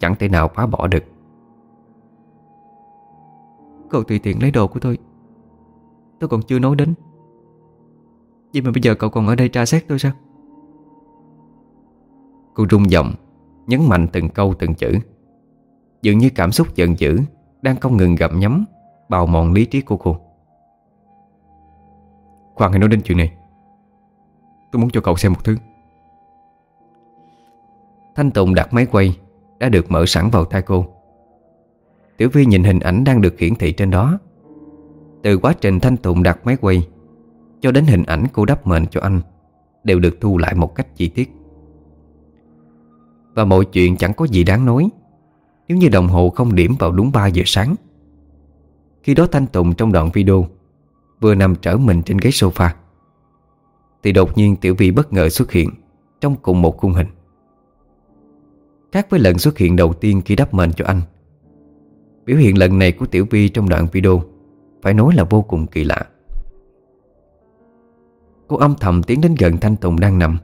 Chẳng thể nào phá bỏ được. Cậu tùy tiện lấy đồ của tôi. Tôi còn chưa nói đến. Vậy mà bây giờ cậu còn ở đây tra xét tôi sao? Cô rung giọng, Nhấn mạnh từng câu từng chữ. Dường như cảm xúc giận dữ Đang không ngừng gặm nhấm, Bào mòn lý trí của cô. Khoan hãy nói đến chuyện này. Tôi muốn cho cậu xem một thứ. Thanh Tùng đặt máy quay Đã được mở sẵn vào tay cô. Tiểu Vi nhìn hình ảnh đang được hiển thị trên đó. Từ quá trình Thanh Tùng đặt máy quay Cho đến hình ảnh cô đắp mệnh cho anh Đều được thu lại một cách chi tiết. Và mọi chuyện chẳng có gì đáng nói Nếu như đồng hồ không điểm vào đúng 3 giờ sáng. Khi đó Thanh Tùng trong đoạn video Vừa nằm trở mình trên ghế sofa Thì đột nhiên Tiểu Vi bất ngờ xuất hiện Trong cùng một khung hình. Khác với lần xuất hiện đầu tiên khi đắp mền cho anh, Biểu hiện lần này của Tiểu Vi trong đoạn video phải nói là vô cùng kỳ lạ. Cô âm thầm tiến đến gần Thanh Tùng đang nằm.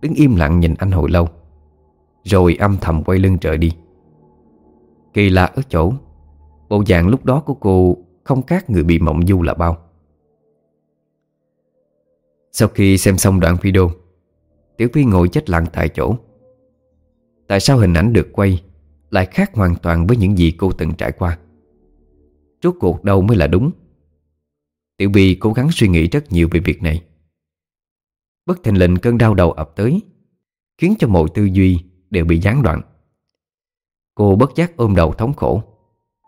Đứng im lặng nhìn anh hồi lâu. Rồi âm thầm quay lưng trời đi. Kỳ lạ ở chỗ, Bộ dạng lúc đó của cô Không khác người bị mộng du là bao. Sau khi xem xong đoạn video, Tiểu Vi ngồi chết lặng tại chỗ. Tại sao hình ảnh được quay Lại khác hoàn toàn với những gì cô từng trải qua? Rốt cuộc đâu mới là đúng? Tiểu Vi cố gắng suy nghĩ rất nhiều về việc này. Bất thình lình cơn đau đầu ập tới Khiến cho mọi tư duy đều bị gián đoạn. Cô bất giác ôm đầu thống khổ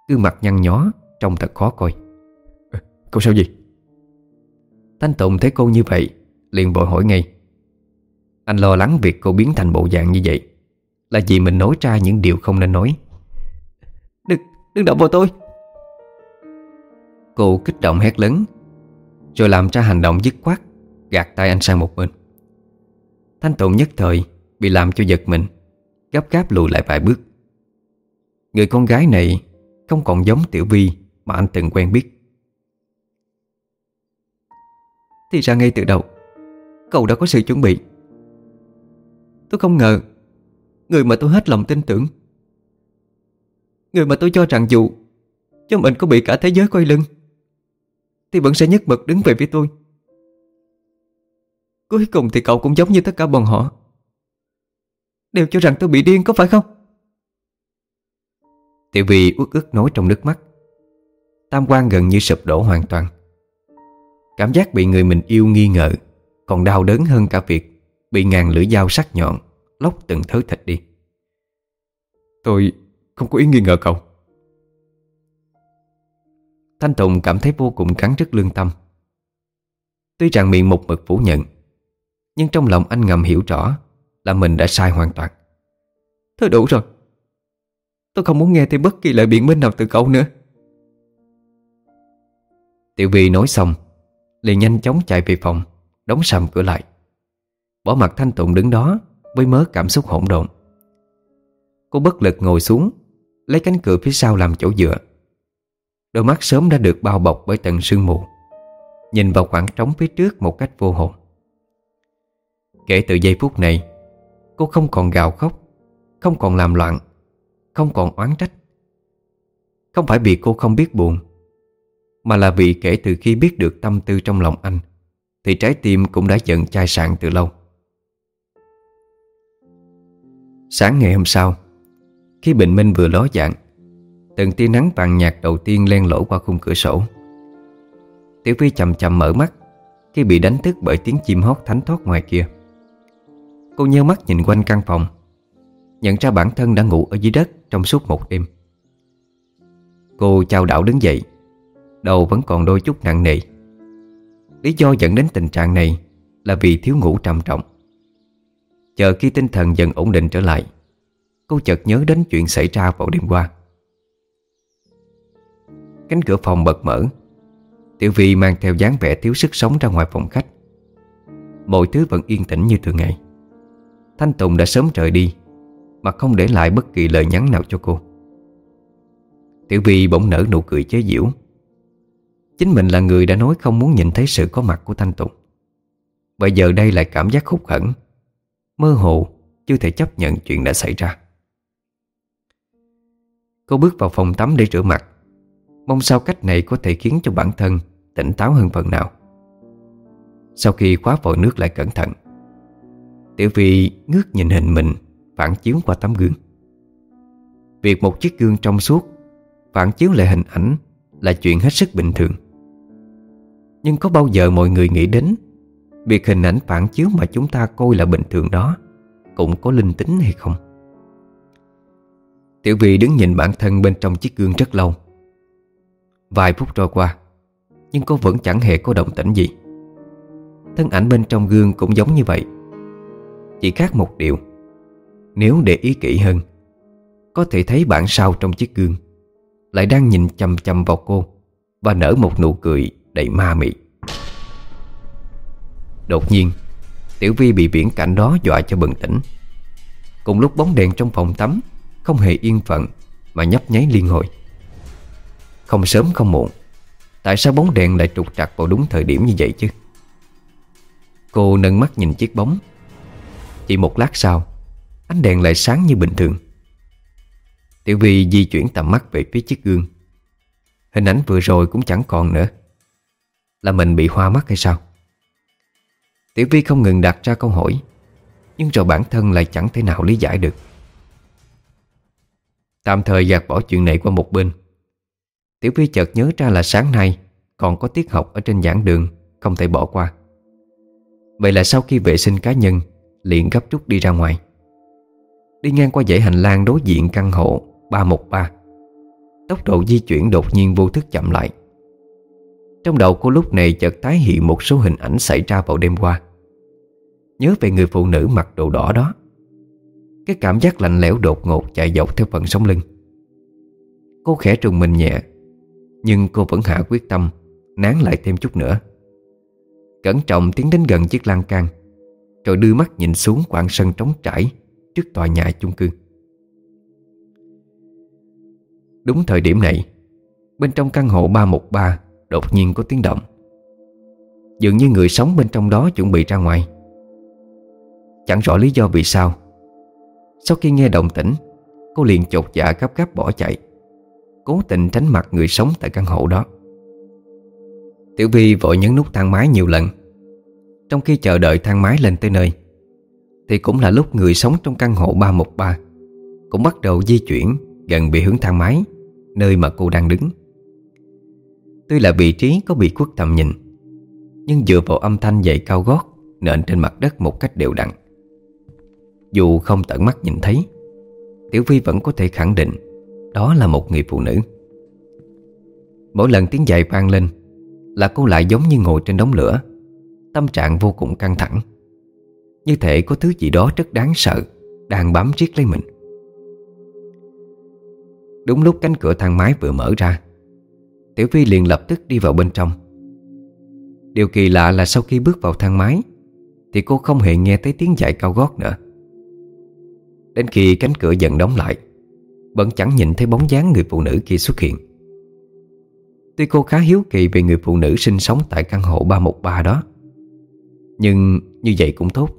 Gương mặt nhăn nhó Trông thật khó coi. À, Cô sao gì Thanh Tùng thấy cô như vậy Liền vội hỏi ngay. Anh lo lắng việc cô biến thành bộ dạng như vậy Là vì mình nói ra những điều không nên nói. Đừng, đừng động vào tôi Cô kích động hét lớn, Rồi làm ra hành động dứt khoát, Gạt tay anh sang một bên. Thanh Tùng nhất thời Bị làm cho giật mình, Gấp gáp lùi lại vài bước. Người con gái này Không còn giống Tiểu Vi Mà anh từng quen biết. Thì ra ngay từ đầu, Cậu đã có sự chuẩn bị. Tôi không ngờ, Người mà tôi hết lòng tin tưởng, Người mà tôi cho rằng dù Cho mình có bị cả thế giới quay lưng thì vẫn sẽ nhất mực đứng về phía tôi. Cuối cùng thì cậu cũng giống như tất cả bọn họ. Đều cho rằng tôi bị điên có phải không? Tiểu Vi ước ước nói trong nước mắt. Tam quan gần như sụp đổ hoàn toàn. Cảm giác bị người mình yêu nghi ngờ Còn đau đớn hơn cả việc Bị ngàn lưỡi dao sắc nhọn Lóc từng thớ thịt đi. Tôi không có ý nghi ngờ cậu Thanh Tùng cảm thấy vô cùng cắn rứt lương tâm. Tuy rằng miệng một mực phủ nhận, Nhưng trong lòng anh ngầm hiểu rõ Là mình đã sai hoàn toàn. Thôi đủ rồi. Tôi không muốn nghe thêm bất kỳ lời biện minh nào từ cậu nữa. Tiểu Vi nói xong, liền nhanh chóng chạy về phòng, Đóng sầm cửa lại. Bỏ mặt Thanh Tụng đứng đó Với mớ cảm xúc hỗn độn. Cô bất lực ngồi xuống, Lấy cánh cửa phía sau làm chỗ dựa. Đôi mắt sớm đã được bao bọc bởi tầng sương mù. Nhìn vào khoảng trống phía trước một cách vô hồn. Kể từ giây phút này, Cô không còn gào khóc, Không còn làm loạn, Không còn oán trách. Không phải vì cô không biết buồn, Mà là vì kể từ khi biết được tâm tư trong lòng anh, Thì trái tim cũng đã giận chai sạn từ lâu. Sáng ngày hôm sau, Khi bình minh vừa ló dạng Từng tia nắng vàng nhạt đầu tiên len lỗ qua khung cửa sổ. Tiểu Phi chậm chậm mở mắt, Khi bị đánh thức bởi tiếng chim hót thánh thoát ngoài kia. Cô nhớ mắt nhìn quanh căn phòng, Nhận ra bản thân đã ngủ ở dưới đất Trong suốt một đêm. Cô chào đảo đứng dậy, Đầu vẫn còn đôi chút nặng nề. Lý do dẫn đến tình trạng này Là vì thiếu ngủ trầm trọng. Chờ khi tinh thần dần ổn định trở lại, Cô chợt nhớ đến chuyện xảy ra vào đêm qua. Cánh cửa phòng bật mở. Tiểu Vi mang theo dáng vẻ thiếu sức sống ra ngoài phòng khách. Mọi thứ vẫn yên tĩnh như thường ngày. Thanh Tùng đã sớm rời đi, Mà không để lại bất kỳ lời nhắn nào cho cô. Tiểu Vi bỗng nở nụ cười chế giễu. Chính mình là người đã nói không muốn nhìn thấy sự có mặt của Thanh Tùng. Bây giờ đây lại cảm giác khúc khẩn Mơ hồ, Chưa thể chấp nhận chuyện đã xảy ra. Cô bước vào phòng tắm để rửa mặt. Mong sao cách này có thể khiến cho bản thân Tỉnh táo hơn phần nào. Sau khi khóa vòi nước lại cẩn thận, Tiểu Vi ngước nhìn hình mình Phản chiếu qua tấm gương. Việc một chiếc gương trong suốt Phản chiếu lại hình ảnh Là chuyện hết sức bình thường. Nhưng có bao giờ mọi người nghĩ đến Việc hình ảnh phản chiếu mà chúng ta coi là bình thường đó Cũng có linh tính hay không? Tiểu Vi đứng nhìn bản thân bên trong chiếc gương rất lâu. Vài phút trôi qua, Nhưng cô vẫn chẳng hề có động tĩnh gì. Thân ảnh bên trong gương cũng giống như vậy. Chỉ khác một điều, Nếu để ý kỹ hơn, Có thể thấy bản sao trong chiếc gương Lại đang nhìn chầm chầm vào cô Và nở một nụ cười đầy ma mị. Đột nhiên, Tiểu Vi bị viễn cảnh đó dọa cho bừng tỉnh. Cùng lúc bóng đèn trong phòng tắm Không hề yên phận Mà nhấp nháy liên hồi. Không sớm, không muộn. Tại sao bóng đèn lại trục trặc vào đúng thời điểm như vậy chứ? Cô nâng mắt nhìn chiếc bóng. Chỉ một lát sau, Ánh đèn lại sáng như bình thường. Tiểu Vi di chuyển tầm mắt về phía chiếc gương. Hình ảnh vừa rồi cũng chẳng còn nữa. Là mình bị hoa mắt hay sao? Tiểu Vi không ngừng đặt ra câu hỏi, Nhưng rồi bản thân lại chẳng thể nào lý giải được. Tạm thời gạt bỏ chuyện này qua một bên. Tiểu phi chợt nhớ ra là sáng nay Còn có tiết học ở trên giảng đường, Không thể bỏ qua. Vậy là sau khi vệ sinh cá nhân, Liền gấp rút đi ra ngoài. Đi ngang qua dãy hành lang đối diện căn hộ 313 Tốc độ di chuyển đột nhiên vô thức chậm lại. Trong đầu cô lúc này chợt tái hiện một số hình ảnh xảy ra vào đêm qua. Nhớ về người phụ nữ mặc đồ đỏ đó. Cái cảm giác lạnh lẽo đột ngột chạy dọc theo phần sống lưng. Cô khẽ trùng mình nhẹ nhưng cô vẫn hạ quyết tâm, Nán lại thêm chút nữa. Cẩn trọng tiến đến gần chiếc lan can, Rồi đưa mắt nhìn xuống quảng sân trống trải Trước tòa nhà chung cư. Đúng thời điểm này, Bên trong căn hộ 313 Đột nhiên có tiếng động. Dường như người sống bên trong đó chuẩn bị ra ngoài. Chẳng rõ lý do vì sao, Sau khi nghe động tĩnh, Cô liền chột dạ gấp gáp bỏ chạy. Cố tình tránh mặt người sống tại căn hộ đó. Tiểu Vi vội nhấn nút thang máy nhiều lần. Trong khi chờ đợi thang máy lên tới nơi, Thì cũng là lúc người sống trong căn hộ 313 Cũng bắt đầu di chuyển gần bị hướng thang máy, Nơi mà cô đang đứng. Tuy là vị trí có bị khuất tầm nhìn, Nhưng dựa vào âm thanh dậy cao gót Nện trên mặt đất một cách đều đặn. Dù không tận mắt nhìn thấy, Tiểu Vi vẫn có thể khẳng định đó là một người phụ nữ. Mỗi lần tiếng giày vang lên, Là cô lại giống như ngồi trên đống lửa. Tâm trạng vô cùng căng thẳng. Như thể có thứ gì đó rất đáng sợ Đang bám riết lấy mình. Đúng lúc cánh cửa thang máy vừa mở ra, Tiểu Vi liền lập tức đi vào bên trong. Điều kỳ lạ là sau khi bước vào thang máy, Thì cô không hề nghe thấy tiếng chạy cao gót nữa. Đến khi cánh cửa dần đóng lại vẫn chẳng nhìn thấy bóng dáng người phụ nữ kia xuất hiện. Tuy cô khá hiếu kỳ về người phụ nữ sinh sống tại căn hộ 313 đó, Nhưng như vậy cũng tốt,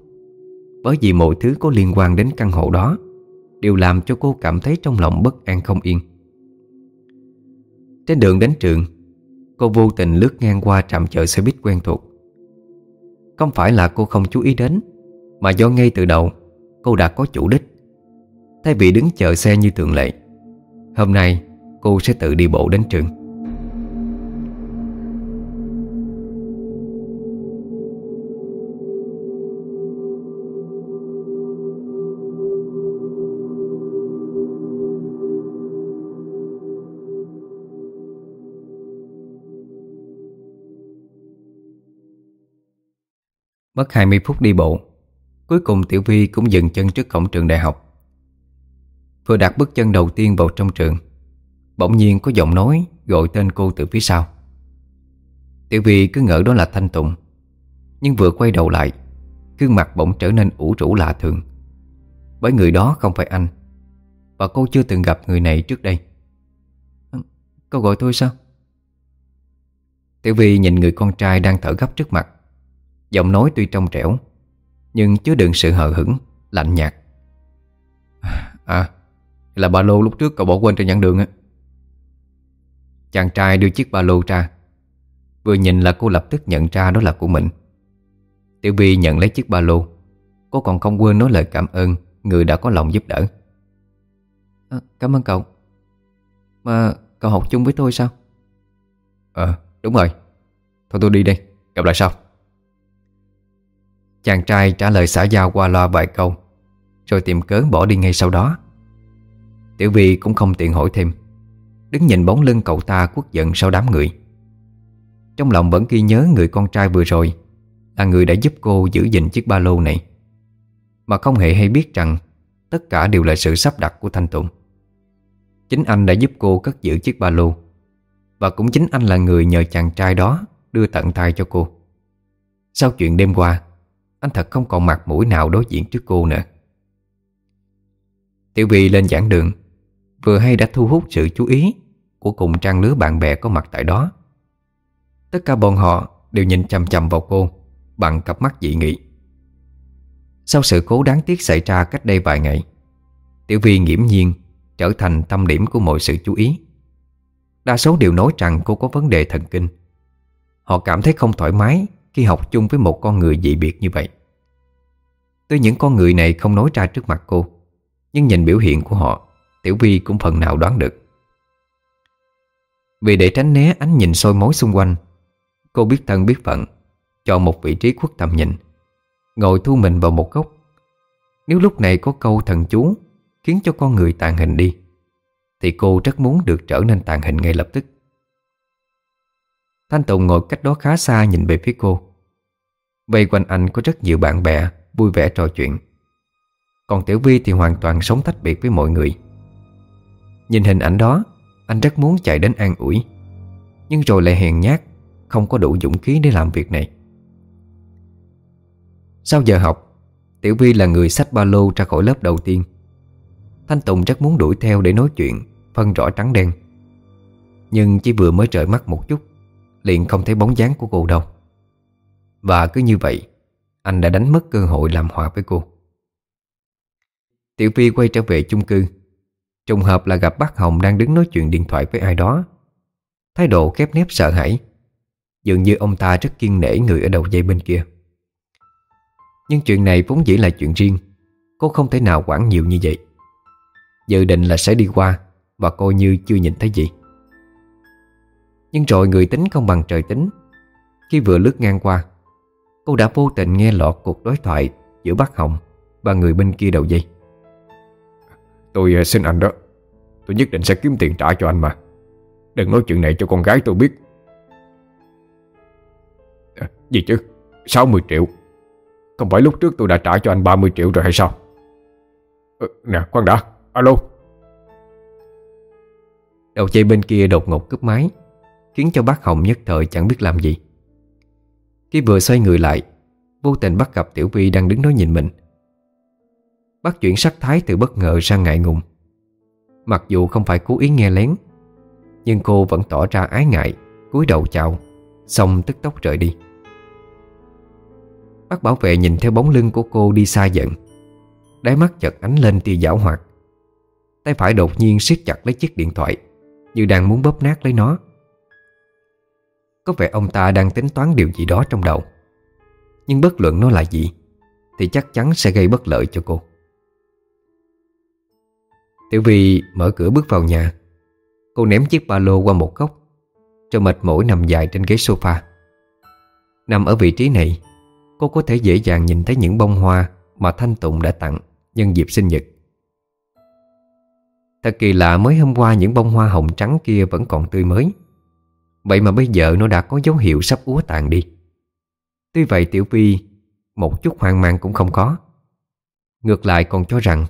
Bởi vì mọi thứ có liên quan đến căn hộ đó Đều làm cho cô cảm thấy trong lòng bất an không yên. Trên đường đến trường, Cô vô tình lướt ngang qua trạm chợ xe buýt quen thuộc. Không phải là cô không chú ý đến, Mà do ngay từ đầu, Cô đã có chủ đích Thay vì đứng chờ xe như thường lệ, Hôm nay cô sẽ tự đi bộ đến trường. Mất 20 phút đi bộ, Cuối cùng Tiểu Vi cũng dừng chân trước cổng trường đại học. Vừa đặt bước chân đầu tiên vào trong trường Bỗng nhiên có giọng nói gọi tên cô từ phía sau. Tiểu Vi cứ ngỡ đó là Thanh tùng, Nhưng vừa quay đầu lại gương mặt bỗng trở nên ủ rũ lạ thường. Bởi người đó không phải anh Và cô chưa từng gặp người này trước đây. Cô gọi tôi sao? Tiểu Vi nhìn người con trai đang thở gấp trước mặt. Giọng nói tuy trong trẻo Nhưng chứa đựng sự hờ hững Lạnh nhạt. À là ba lô lúc trước cậu bỏ quên trên nhãn đường á. Chàng trai đưa chiếc ba lô ra. Vừa nhìn là cô lập tức nhận ra đó là của mình. Tiểu Vi nhận lấy chiếc ba lô. Cô còn không quên nói lời cảm ơn Người đã có lòng giúp đỡ. À, Cảm ơn cậu. Mà cậu học chung với tôi sao? Ờ đúng rồi. Thôi tôi đi đây Gặp lại sau. Chàng trai trả lời xã giao qua loa vài câu Rồi tìm cớ bỏ đi ngay sau đó Tiểu Vi cũng không tiện hỏi thêm. Đứng nhìn bóng lưng cậu ta quất giận sau đám người. Trong lòng vẫn ghi nhớ người con trai vừa rồi, Là người đã giúp cô giữ gìn chiếc ba lô này. Mà không hề hay biết rằng, Tất cả đều là sự sắp đặt của Thanh Tùng. Chính anh đã giúp cô cất giữ chiếc ba lô, Và cũng chính anh là người nhờ chàng trai đó Đưa tận tay cho cô. Sau chuyện đêm qua, Anh thật không còn mặt mũi nào đối diện trước cô nữa. Tiểu Vy lên giảng đường. Vừa hay đã thu hút sự chú ý Của cùng trang lứa bạn bè có mặt tại đó. Tất cả bọn họ đều nhìn chằm chằm vào cô Bằng cặp mắt dị nghị. Sau sự cố đáng tiếc xảy ra cách đây vài ngày, Tiểu Vi nghiễm nhiên trở thành tâm điểm của mọi sự chú ý. Đa số đều nói rằng cô có vấn đề thần kinh. Họ cảm thấy không thoải mái khi học chung với một con người dị biệt như vậy. Tuy những con người này không nói ra trước mặt cô, Nhưng nhìn biểu hiện của họ Tiểu Vi cũng phần nào đoán được. Vì để tránh né ánh nhìn soi mối xung quanh, Cô biết thân biết phận Chọn một vị trí khuất tầm nhìn, Ngồi thu mình vào một góc. Nếu lúc này có câu thần chú Khiến cho con người tàn hình đi, Thì cô rất muốn được trở nên tàn hình ngay lập tức. Thanh Tùng ngồi cách đó khá xa nhìn về phía cô. Vây quanh anh có rất nhiều bạn bè, Vui vẻ trò chuyện. Còn Tiểu Vi thì hoàn toàn sống tách biệt với mọi người. Nhìn hình ảnh đó, Anh rất muốn chạy đến an ủi. Nhưng rồi lại hèn nhát, Không có đủ dũng khí để làm việc này. Sau giờ học, Tiểu Vi là người xách ba lô ra khỏi lớp đầu tiên. Thanh Tùng rất muốn đuổi theo để nói chuyện, Phân rõ trắng đen. Nhưng chỉ vừa mới trời mắt một chút, Liền không thấy bóng dáng của cô đâu. Và cứ như vậy, Anh đã đánh mất cơ hội làm hòa với cô. Tiểu Vi quay trở về chung cư. Trùng hợp là gặp bác Hồng đang đứng nói chuyện điện thoại với ai đó. Thái độ khép nép sợ hãi. Dường như ông ta rất kiên nể người ở đầu dây bên kia. Nhưng chuyện này vốn dĩ là chuyện riêng. Cô không thể nào quản nhiều như vậy. Dự định là sẽ đi qua Và coi như chưa nhìn thấy gì. Nhưng rồi người tính không bằng trời tính. Khi vừa lướt ngang qua, Cô đã vô tình nghe lọt cuộc đối thoại Giữa bác Hồng Và người bên kia đầu dây. Tôi ờ, xin anh đó. Tôi nhất định sẽ kiếm tiền trả cho anh mà. Đừng nói chuyện này cho con gái tôi biết. À, Gì chứ? 60 triệu. Không phải lúc trước tôi đã trả cho anh 30 triệu rồi hay sao? À, Nè khoan đã. Alo. Đầu dây bên kia đột ngột cướp máy Khiến cho bác Hồng nhất thời chẳng biết làm gì. Khi vừa xoay người lại Vô tình bắt gặp Tiểu Vi đang đứng đó nhìn mình. Bác chuyển sắc thái từ bất ngờ sang ngại ngùng. Mặc dù không phải cố ý nghe lén, Nhưng cô vẫn tỏ ra ái ngại, cúi đầu chào, Xong tức tốc rời đi. Bác bảo vệ nhìn theo bóng lưng của cô đi xa dần. Đáy mắt chợt ánh lên tia giảo hoạt. Tay phải đột nhiên siết chặt lấy chiếc điện thoại, Như đang muốn bóp nát lấy nó. Có vẻ ông ta đang tính toán điều gì đó trong đầu. Nhưng bất luận nó là gì, Thì chắc chắn sẽ gây bất lợi cho cô. Tiểu Vi mở cửa bước vào nhà. Cô ném chiếc ba lô qua một góc, Cho mệt mỏi nằm dài trên ghế sofa. Nằm ở vị trí này, Cô có thể dễ dàng nhìn thấy những bông hoa Mà Thanh Tùng đã tặng Nhân dịp sinh nhật. Thật kỳ lạ mới hôm qua những bông hoa hồng trắng kia vẫn còn tươi mới. Vậy mà bây giờ nó đã có dấu hiệu sắp úa tàn đi. Tuy vậy Tiểu Vi Một chút hoang mang cũng không có. Ngược lại còn cho rằng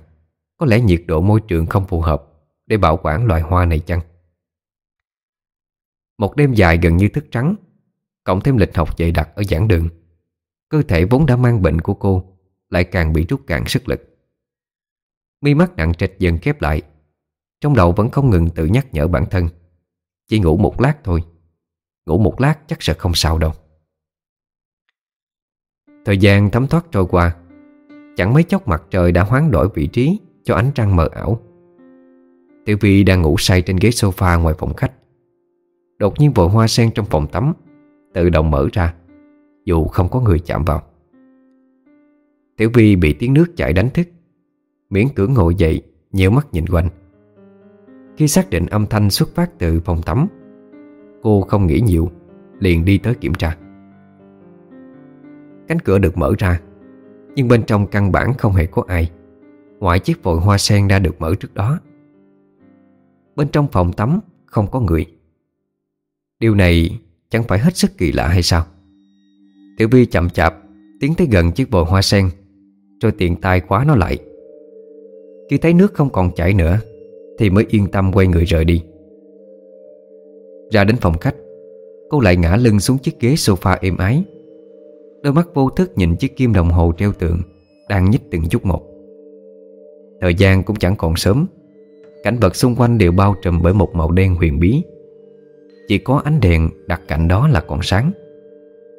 có lẽ nhiệt độ môi trường không phù hợp Để bảo quản loài hoa này chăng? Một đêm dài gần như thức trắng, Cộng thêm lịch học dày đặc ở giảng đường, Cơ thể vốn đã mang bệnh của cô Lại càng bị rút cạn sức lực. Mi mắt nặng trịch dần khép lại, Trong đầu vẫn không ngừng tự nhắc nhở bản thân, Chỉ ngủ một lát thôi. Ngủ một lát chắc sẽ không sao đâu. Thời gian thấm thoát trôi qua, Chẳng mấy chốc mặt trời đã hoán đổi vị trí cho ánh trăng mờ ảo. Tiểu Vi đang ngủ say trên ghế sofa ngoài phòng khách. Đột nhiên vội hoa sen trong phòng tắm Tự động mở ra, Dù không có người chạm vào. Tiểu Vi bị tiếng nước chảy đánh thức, Miễn cưỡng ngồi dậy, Nhíu mắt nhìn quanh. Khi xác định âm thanh xuất phát từ phòng tắm, Cô không nghĩ nhiều, Liền đi tới kiểm tra. Cánh cửa được mở ra, Nhưng bên trong căn bản không hề có ai. Ngoại chiếc vội hoa sen đã được mở trước đó. Bên trong phòng tắm không có người. Điều này chẳng phải hết sức kỳ lạ hay sao? Tiểu Vi chậm chạp Tiến tới gần chiếc vội hoa sen, Rồi tiện tay khóa nó lại. Khi thấy nước không còn chảy nữa, Thì mới yên tâm quay người rời đi. Ra đến phòng khách, Cô lại ngã lưng xuống chiếc ghế sofa êm ái. Đôi mắt vô thức nhìn chiếc kim đồng hồ treo tường Đang nhích từng chút một. Thời gian cũng chẳng còn sớm. Cảnh vật xung quanh đều bao trùm bởi một màu đen huyền bí. Chỉ có ánh đèn đặt cạnh đó là còn sáng.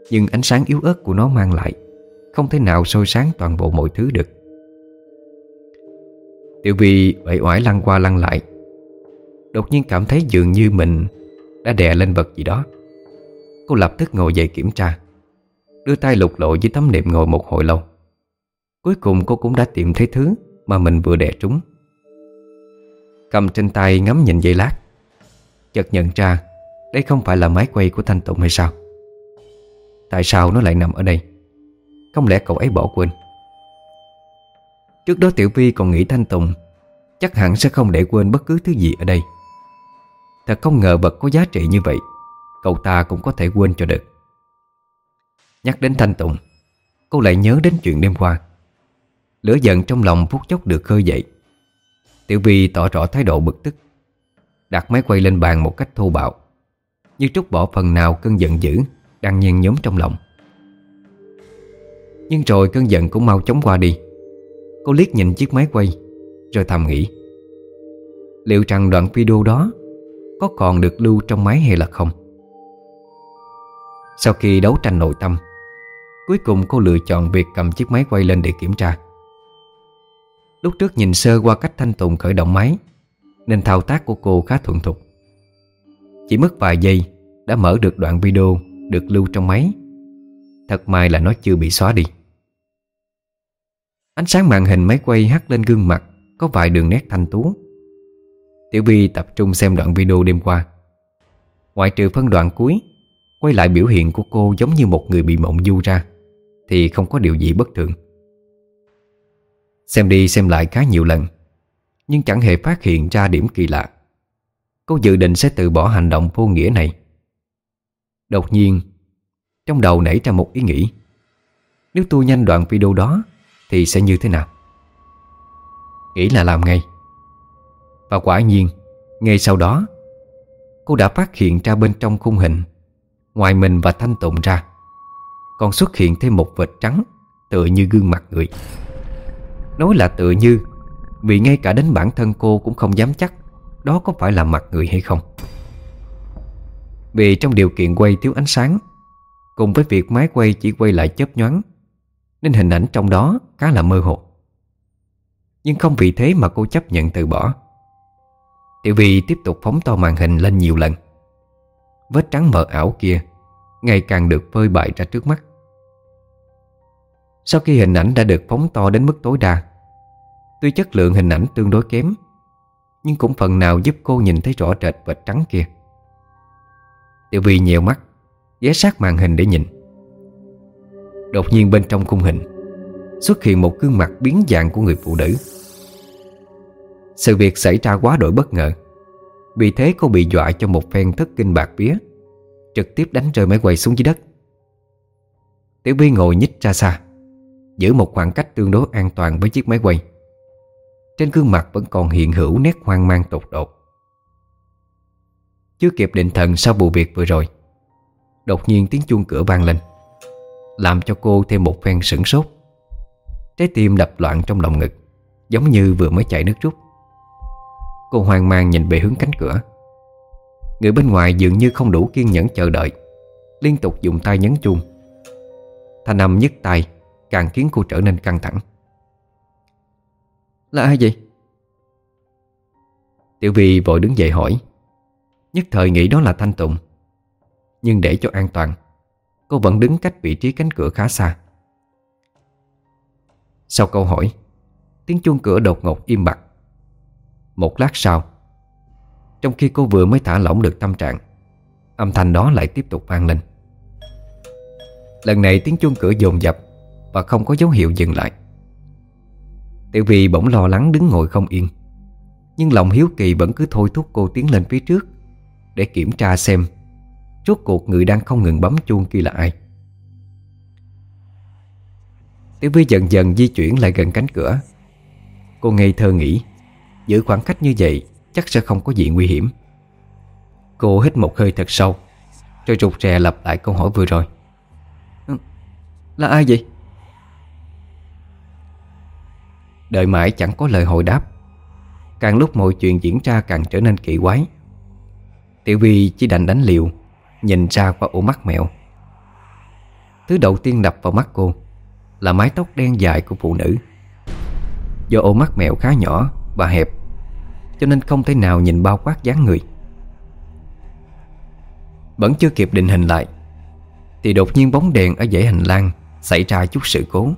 Nhưng ánh sáng yếu ớt của nó mang lại, Không thể nào soi sáng toàn bộ mọi thứ được. Tiểu Vi bậy oải lăn qua lăn lại. Đột nhiên cảm thấy dường như mình Đã đè lên vật gì đó. Cô lập tức ngồi dậy kiểm tra, Đưa tay lục lộ dưới tấm nệm ngồi một hồi lâu. Cuối cùng cô cũng đã tìm thấy thứ. Mà mình vừa đè trúng. Cầm trên tay ngắm nhìn dây lát, Chợt nhận ra Đây không phải là máy quay của Thanh Tùng hay sao? Tại sao nó lại nằm ở đây? Không lẽ cậu ấy bỏ quên? Trước đó Tiểu Vi còn nghĩ Thanh Tùng Chắc hẳn sẽ không để quên bất cứ thứ gì ở đây. Thật không ngờ vật có giá trị như vậy, Cậu ta cũng có thể quên cho được. Nhắc đến Thanh Tùng, Cô lại nhớ đến chuyện đêm qua. Lửa giận trong lòng phút chốc được khơi dậy. Tiểu Vi tỏ rõ thái độ bực tức, Đặt máy quay lên bàn một cách thô bạo, Như trút bỏ phần nào cơn giận dữ Đang nhen nhóm trong lòng. Nhưng rồi cơn giận cũng mau chóng qua đi. Cô liếc nhìn chiếc máy quay, Rồi thầm nghĩ, Liệu rằng đoạn video đó Có còn được lưu trong máy hay là không? Sau khi đấu tranh nội tâm, Cuối cùng cô lựa chọn việc cầm chiếc máy quay lên để kiểm tra. Lúc trước nhìn sơ qua cách Thanh Tùng khởi động máy, Nên thao tác của cô khá thuận thục. Chỉ mất vài giây, Đã mở được đoạn video Được lưu trong máy. Thật may là nó chưa bị xóa đi. Ánh sáng màn hình máy quay hắt lên gương mặt, Có vài đường nét thanh tú. Tiểu Vi tập trung xem đoạn video đêm qua. Ngoại trừ phân đoạn cuối, Quay lại biểu hiện của cô giống như một người bị mộng du ra, Thì không có điều gì bất thường. Xem đi xem lại khá nhiều lần, Nhưng chẳng hề phát hiện ra điểm kỳ lạ. Cô dự định sẽ từ bỏ hành động vô nghĩa này. Đột nhiên, Trong đầu nảy ra một ý nghĩ. Nếu tôi nhanh đoạn video đó, Thì sẽ như thế nào? Nghĩ là làm ngay. Và quả nhiên, Ngay sau đó, Cô đã phát hiện ra bên trong khung hình, Ngoài mình và Thanh Tụng ra, Còn xuất hiện thêm một vệt trắng Tựa như gương mặt người. Nói là tự như, Vì ngay cả đến bản thân cô cũng không dám chắc Đó có phải là mặt người hay không. Vì trong điều kiện quay thiếu ánh sáng, Cùng với việc máy quay chỉ quay lại chớp nhoáng, Nên hình ảnh trong đó khá là mơ hồ. Nhưng không vì thế mà cô chấp nhận từ bỏ. Tiểu Vi tiếp tục phóng to màn hình lên nhiều lần, Vết trắng mờ ảo kia Ngày càng được phơi bày ra trước mắt. Sau khi hình ảnh đã được phóng to đến mức tối đa, Tuy chất lượng hình ảnh tương đối kém, Nhưng cũng phần nào giúp cô nhìn thấy rõ rệt vệt trắng kia. Tiểu Vi nhiều mắt, Ghé sát màn hình để nhìn. Đột nhiên bên trong khung hình Xuất hiện một gương mặt biến dạng của người phụ nữ. Sự việc xảy ra quá đổi bất ngờ, Vì thế cô bị dọa cho một phen thất kinh bạc vía, Trực tiếp đánh rơi máy quay xuống dưới đất. Tiểu Vi ngồi nhích ra xa. Giữ một khoảng cách tương đối an toàn với chiếc máy quay. Trên gương mặt vẫn còn hiện hữu nét hoang mang tột độ. Chưa kịp định thần sau vụ việc vừa rồi, Đột nhiên tiếng chuông cửa vang lên, Làm cho cô thêm một phen sửng sốt. Trái tim đập loạn trong lòng ngực, Giống như vừa mới chạy nước rút. Cô hoang mang nhìn về hướng cánh cửa. Người bên ngoài dường như không đủ kiên nhẫn chờ đợi, Liên tục dùng tay nhấn chuông. Thanh âm nhức tay Càng khiến cô trở nên căng thẳng. Là ai vậy? Tiểu Vi vội đứng dậy hỏi. Nhất thời nghĩ đó là Thanh Tùng. Nhưng để cho an toàn Cô vẫn đứng cách vị trí cánh cửa khá xa. Sau câu hỏi Tiếng chuông cửa đột ngột im bặt. Một lát sau Trong khi cô vừa mới thả lỏng được tâm trạng Âm thanh đó lại tiếp tục vang lên. Lần này tiếng chuông cửa dồn dập và không có dấu hiệu dừng lại. Tiểu Vi bỗng lo lắng đứng ngồi không yên, Nhưng lòng hiếu kỳ vẫn cứ thôi thúc cô tiến lên phía trước Để kiểm tra xem Rốt cuộc người đang không ngừng bấm chuông kia là ai. Tiểu Vi dần dần di chuyển lại gần cánh cửa. Cô ngây thơ nghĩ, Giữ khoảng cách như vậy Chắc sẽ không có gì nguy hiểm. Cô hít một hơi thật sâu, Rồi rụt rè lặp lại câu hỏi vừa rồi. Ừ, là ai vậy? Đợi mãi chẳng có lời hồi đáp. Càng lúc mọi chuyện diễn ra càng trở nên kỳ quái. Tiểu Vi chỉ đành đánh liều, Nhìn ra qua ổ mắt mèo. Thứ đầu tiên đập vào mắt cô Là mái tóc đen dài của phụ nữ. Do ổ mắt mèo khá nhỏ và hẹp, Cho nên không thể nào nhìn bao quát dáng người. Vẫn chưa kịp định hình lại, Thì đột nhiên bóng đèn ở dãy hành lang Xảy ra chút sự cố.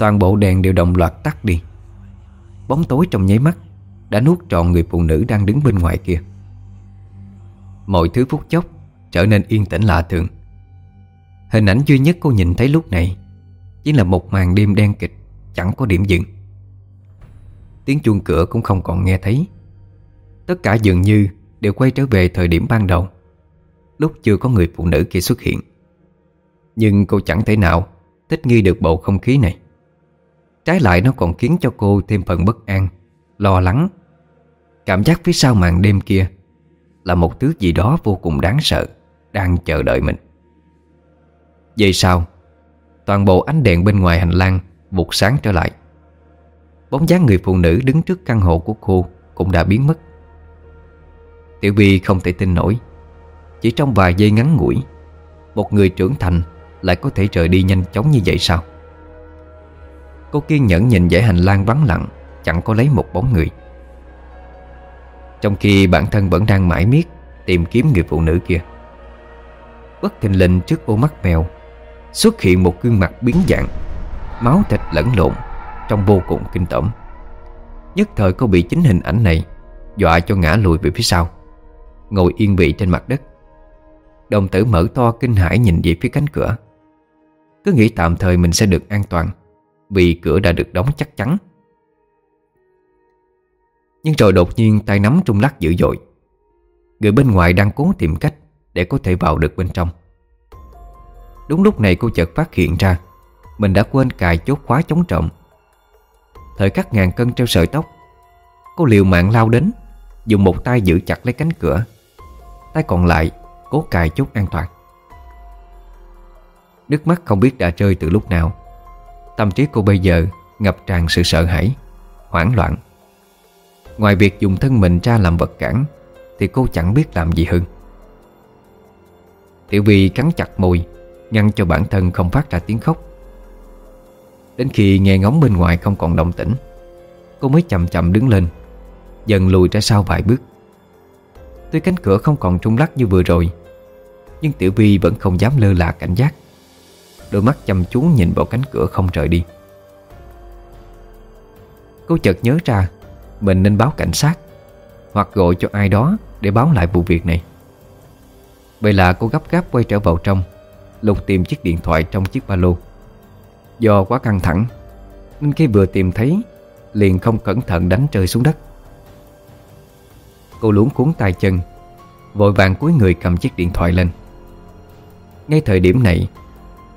Toàn bộ đèn đều đồng loạt tắt đi. Bóng tối trong nháy mắt Đã nuốt trọn người phụ nữ đang đứng bên ngoài kia. Mọi thứ phút chốc Trở nên yên tĩnh lạ thường. Hình ảnh duy nhất cô nhìn thấy lúc này chính là một màn đêm đen kịch Chẳng có điểm dừng. Tiếng chuông cửa cũng không còn nghe thấy. Tất cả dường như Đều quay trở về thời điểm ban đầu, Lúc chưa có người phụ nữ kia xuất hiện. Nhưng cô chẳng thể nào Thích nghi được bầu không khí này. Trái lại nó còn khiến cho cô thêm phần bất an, Lo lắng. Cảm giác phía sau màn đêm kia Là một thứ gì đó vô cùng đáng sợ, Đang chờ đợi mình. Vậy sao Toàn bộ ánh đèn bên ngoài hành lang Vụt sáng trở lại. Bóng dáng người phụ nữ đứng trước căn hộ của cô Cũng đã biến mất. Tiểu Vi không thể tin nổi. Chỉ trong vài giây ngắn ngủi, Một người trưởng thành Lại có thể rời đi nhanh chóng như vậy sao? Cô kiên nhẫn nhìn dãy hành lang vắng lặng, Chẳng có lấy một bóng người. Trong khi bản thân vẫn đang mãi miết, Tìm kiếm người phụ nữ kia, Bất thình lình trước ô mắt mèo, Xuất hiện một gương mặt biến dạng, Máu thịt lẫn lộn Trong vô cùng kinh tởm. Nhất thời cô bị chính hình ảnh này Dọa cho ngã lùi về phía sau, Ngồi yên vị trên mặt đất. Đồng tử mở to kinh hãi nhìn về phía cánh cửa. Cứ nghĩ tạm thời mình sẽ được an toàn. Vì cửa đã được đóng chắc chắn. Nhưng rồi đột nhiên tay nắm trung lắc dữ dội. Người bên ngoài đang cố tìm cách Để có thể vào được bên trong. Đúng lúc này cô chợt phát hiện ra, Mình đã quên cài chốt khóa chống trộm. Thời khắc ngàn cân treo sợi tóc, Cô liều mạng lao đến, Dùng một tay giữ chặt lấy cánh cửa. Tay còn lại, cố cài chốt an toàn. Nước mắt không biết đã rơi từ lúc nào. Tâm trí cô bây giờ ngập tràn sự sợ hãi, Hoảng loạn. Ngoài việc dùng thân mình ra làm vật cản, Thì cô chẳng biết làm gì hơn. Tiểu Vi cắn chặt môi, Ngăn cho bản thân không phát ra tiếng khóc. Đến khi nghe ngóng bên ngoài không còn động tĩnh, Cô mới chậm chậm đứng lên, Dần lùi ra sau vài bước. Tuy cánh cửa không còn trung lắc như vừa rồi, Nhưng Tiểu Vi vẫn không dám lơ là cảnh giác. Đôi mắt chăm chú nhìn vào cánh cửa không rời đi. Cô chợt nhớ ra, Mình nên báo cảnh sát, Hoặc gọi cho ai đó để báo lại vụ việc này. Vậy là cô gấp gáp quay trở vào trong Lục tìm chiếc điện thoại trong chiếc ba lô. Do quá căng thẳng, Nên khi vừa tìm thấy, Liền không cẩn thận đánh rơi xuống đất. Cô luống cuốn tay chân, Vội vàng cúi người cầm chiếc điện thoại lên. Ngay thời điểm này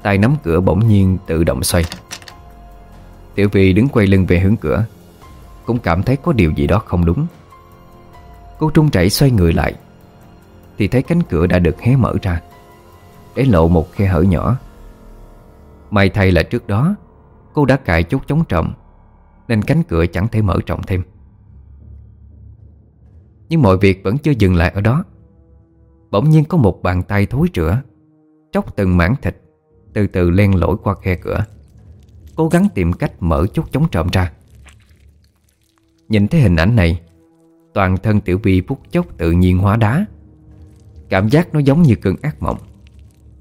Tay nắm cửa bỗng nhiên tự động xoay. Tiểu Vi đứng quay lưng về hướng cửa, Cũng cảm thấy có điều gì đó không đúng. Cô trung chảy xoay người lại, Thì thấy cánh cửa đã được hé mở ra, Để lộ một khe hở nhỏ. May thay là trước đó, Cô đã cài chốt chống trộm, Nên cánh cửa chẳng thể mở rộng thêm. Nhưng mọi việc vẫn chưa dừng lại ở đó. Bỗng nhiên có một bàn tay thối rữa Chóc từng mảng thịt từ từ len lỏi qua khe cửa. Cố gắng tìm cách mở chốt chống trộm ra. Nhìn thấy hình ảnh này, Toàn thân tiểu vi phút chốc tự nhiên hóa đá. Cảm giác nó giống như cơn ác mộng.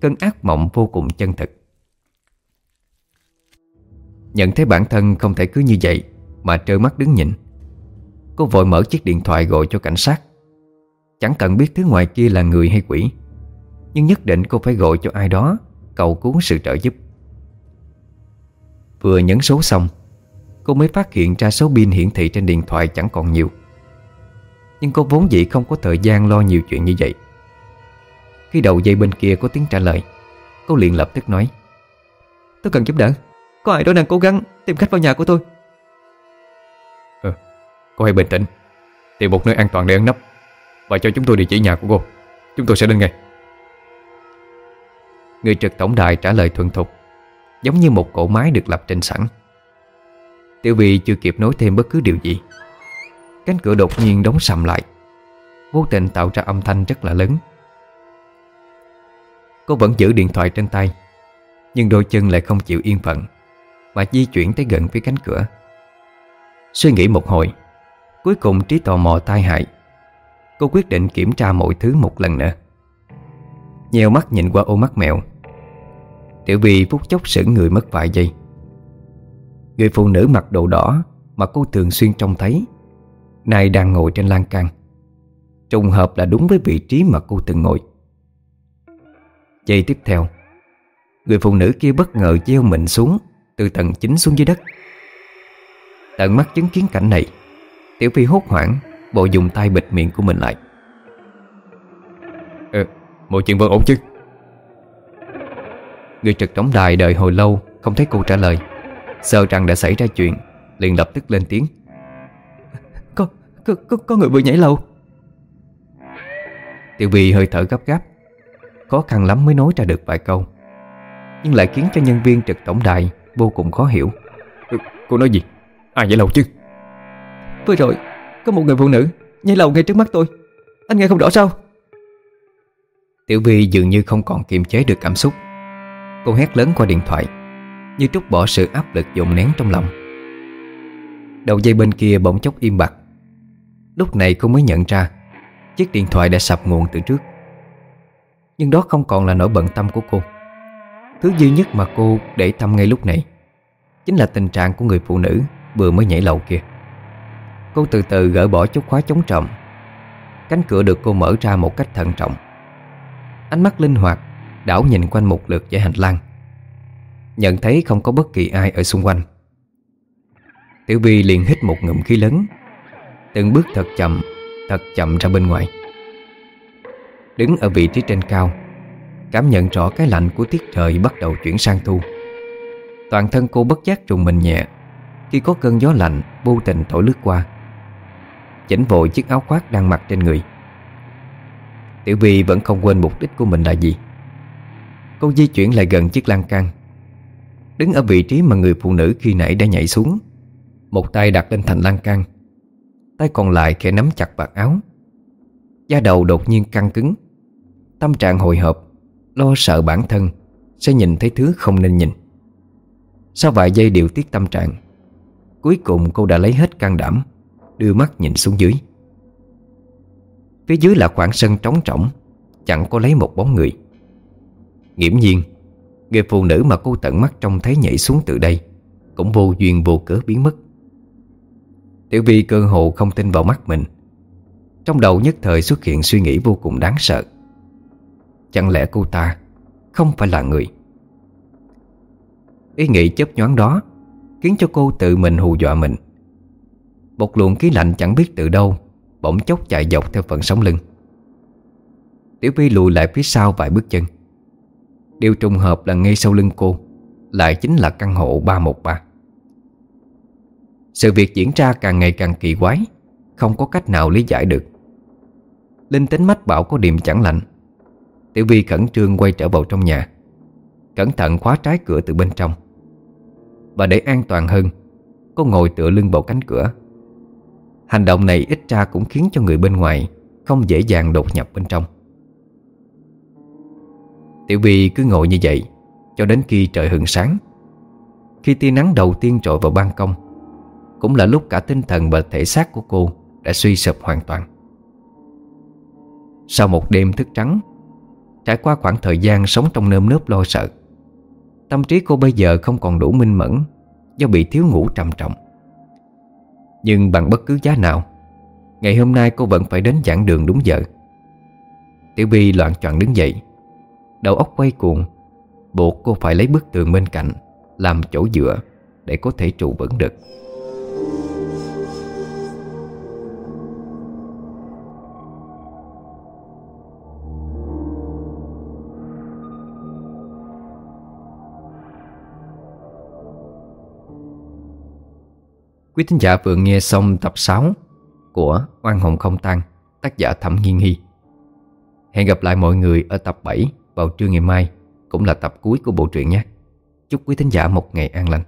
Cơn ác mộng vô cùng chân thực. Nhận thấy bản thân không thể cứ như vậy Mà trơ mắt đứng nhìn, Cô vội mở chiếc điện thoại gọi cho cảnh sát. Chẳng cần biết thứ ngoài kia là người hay quỷ, Nhưng nhất định cô phải gọi cho ai đó. Cầu cứu sự trợ giúp. Vừa nhấn số xong, Cô mới phát hiện ra số pin hiển thị trên điện thoại chẳng còn nhiều. Nhưng cô vốn dĩ không có thời gian lo nhiều chuyện như vậy. Khi đầu dây bên kia có tiếng trả lời, Cô liền lập tức nói, Tôi cần giúp đỡ. Có ai đó đang cố gắng tìm cách vào nhà của tôi? Ờ, cô hãy bình tĩnh. Tìm một nơi an toàn để ẩn nấp Và cho chúng tôi địa chỉ nhà của cô. Chúng tôi sẽ đến ngay. Người trực tổng đài trả lời thuần thục, Giống như một cỗ máy được lập trình sẵn. Tiểu Vi chưa kịp nói thêm bất cứ điều gì. Cánh cửa đột nhiên đóng sầm lại. Vô tình tạo ra âm thanh rất là lớn. Cô vẫn giữ điện thoại trên tay, Nhưng đôi chân lại không chịu yên phận Mà di chuyển tới gần phía cánh cửa. Suy nghĩ một hồi, Cuối cùng trí tò mò tai hại. Cô quyết định kiểm tra mọi thứ một lần nữa. Nhèo mắt nhìn qua ô mắt mèo. Tiểu Vi phút chốc sững người mất vài giây. Người phụ nữ mặc đồ đỏ Mà cô thường xuyên trông thấy Nay đang ngồi trên lan can. Trùng hợp là đúng với vị trí mà cô từng ngồi. Giây tiếp theo Người phụ nữ kia bất ngờ gieo mình xuống Từ tầng 9 xuống dưới đất. Tận mắt chứng kiến cảnh này Tiểu Phi hốt hoảng Bộ dùng tay bịt miệng của mình lại. Ờ, mọi chuyện vẫn ổn chứ? Người trực tổng đài đợi hồi lâu Không thấy cô trả lời. Sợ rằng đã xảy ra chuyện Liền lập tức lên tiếng. Có, có, có, có người vừa nhảy lầu. Tiểu Vi hơi thở gấp gáp. Khó khăn lắm mới nói ra được vài câu. Nhưng lại khiến cho nhân viên trực tổng đài Vô cùng khó hiểu. Ừ, Cô nói gì? Ai nhảy lầu chứ? Vừa rồi, có một người phụ nữ Nhảy lầu ngay trước mắt tôi. Anh nghe không rõ sao? Tiểu Vi dường như không còn kiềm chế được cảm xúc Cô hét lớn qua điện thoại, Như trút bỏ sự áp lực dồn nén trong lòng. Đầu dây bên kia bỗng chốc im bặt. Lúc này cô mới nhận ra, Chiếc điện thoại đã sập nguồn từ trước. Nhưng đó không còn là nỗi bận tâm của cô. Thứ duy nhất mà cô để tâm ngay lúc này, Chính là tình trạng của người phụ nữ Vừa mới nhảy lầu kia. Cô từ từ gỡ bỏ chốt khóa chống trộm. Cánh cửa được cô mở ra một cách thận trọng. Ánh mắt linh hoạt Đảo nhìn quanh một lượt dãy hành lang. Nhận thấy không có bất kỳ ai ở xung quanh. Tiểu Vi liền hít một ngụm khí lớn, Từng bước thật chậm Thật chậm ra bên ngoài. Đứng ở vị trí trên cao, Cảm nhận rõ cái lạnh của tiết trời bắt đầu chuyển sang thu. Toàn thân cô bất giác trùng mình nhẹ, Khi có cơn gió lạnh vô tình thổi lướt qua. Chỉnh vội chiếc áo khoác đang mặc trên người. Tiểu Vi vẫn không quên mục đích của mình là gì? Cô di chuyển lại gần chiếc lan can. Đứng ở vị trí mà người phụ nữ khi nãy đã nhảy xuống. Một tay đặt lên thành lan can. Tay còn lại khẽ nắm chặt vạt áo. Da đầu đột nhiên căng cứng. Tâm trạng hồi hộp, Lo sợ bản thân, Sẽ nhìn thấy thứ không nên nhìn. Sau vài giây điều tiết tâm trạng, Cuối cùng cô đã lấy hết can đảm, Đưa mắt nhìn xuống dưới. Phía dưới là khoảng sân trống trỏng Chẳng có lấy một bóng người. Nghiễm nhiên, Người phụ nữ mà cô tận mắt trông thấy nhảy xuống từ đây Cũng vô duyên vô cớ biến mất. Tiểu Vi cơ hồ không tin vào mắt mình. Trong đầu nhất thời xuất hiện suy nghĩ vô cùng đáng sợ. Chẳng lẽ cô ta không phải là người? Ý nghĩ chớp nhoáng đó Khiến cho cô tự mình hù dọa mình. Một luồng khí lạnh chẳng biết từ đâu Bỗng chốc chạy dọc theo phần sống lưng. Tiểu Vi lùi lại phía sau vài bước chân. Điều trùng hợp là ngay sau lưng cô, Lại chính là căn hộ 313 Sự việc diễn ra càng ngày càng kỳ quái, Không có cách nào lý giải được. Linh tính mách bảo có điểm chẳng lạnh Tiểu Vi khẩn trương quay trở vào trong nhà, Cẩn thận khóa trái cửa từ bên trong. Và để an toàn hơn, Cô ngồi tựa lưng vào cánh cửa. Hành động này ít ra cũng khiến cho người bên ngoài Không dễ dàng đột nhập bên trong. Tiểu Vi cứ ngồi như vậy, Cho đến khi trời hừng sáng. Khi tia nắng đầu tiên trội vào ban công, Cũng là lúc cả tinh thần và thể xác của cô Đã suy sụp hoàn toàn. Sau một đêm thức trắng, Trải qua khoảng thời gian sống trong nơm nớp lo sợ, Tâm trí cô bây giờ không còn đủ minh mẫn Do bị thiếu ngủ trầm trọng. Nhưng bằng bất cứ giá nào, Ngày hôm nay cô vẫn phải đến giảng đường đúng giờ. Tiểu Vi loạn choạng đứng dậy Đầu óc quay cuồng, Buộc cô phải lấy bức tường bên cạnh Làm chỗ dựa Để có thể trụ vững được. Quý thính giả vừa nghe xong tập 6 của Oan hồn không tan, Tác giả Thẩm Nghiên Hy Hẹn gặp lại mọi người ở tập 7 vào trưa ngày mai, Cũng là tập cuối của bộ truyện nhé. Chúc quý thính giả một ngày an lành.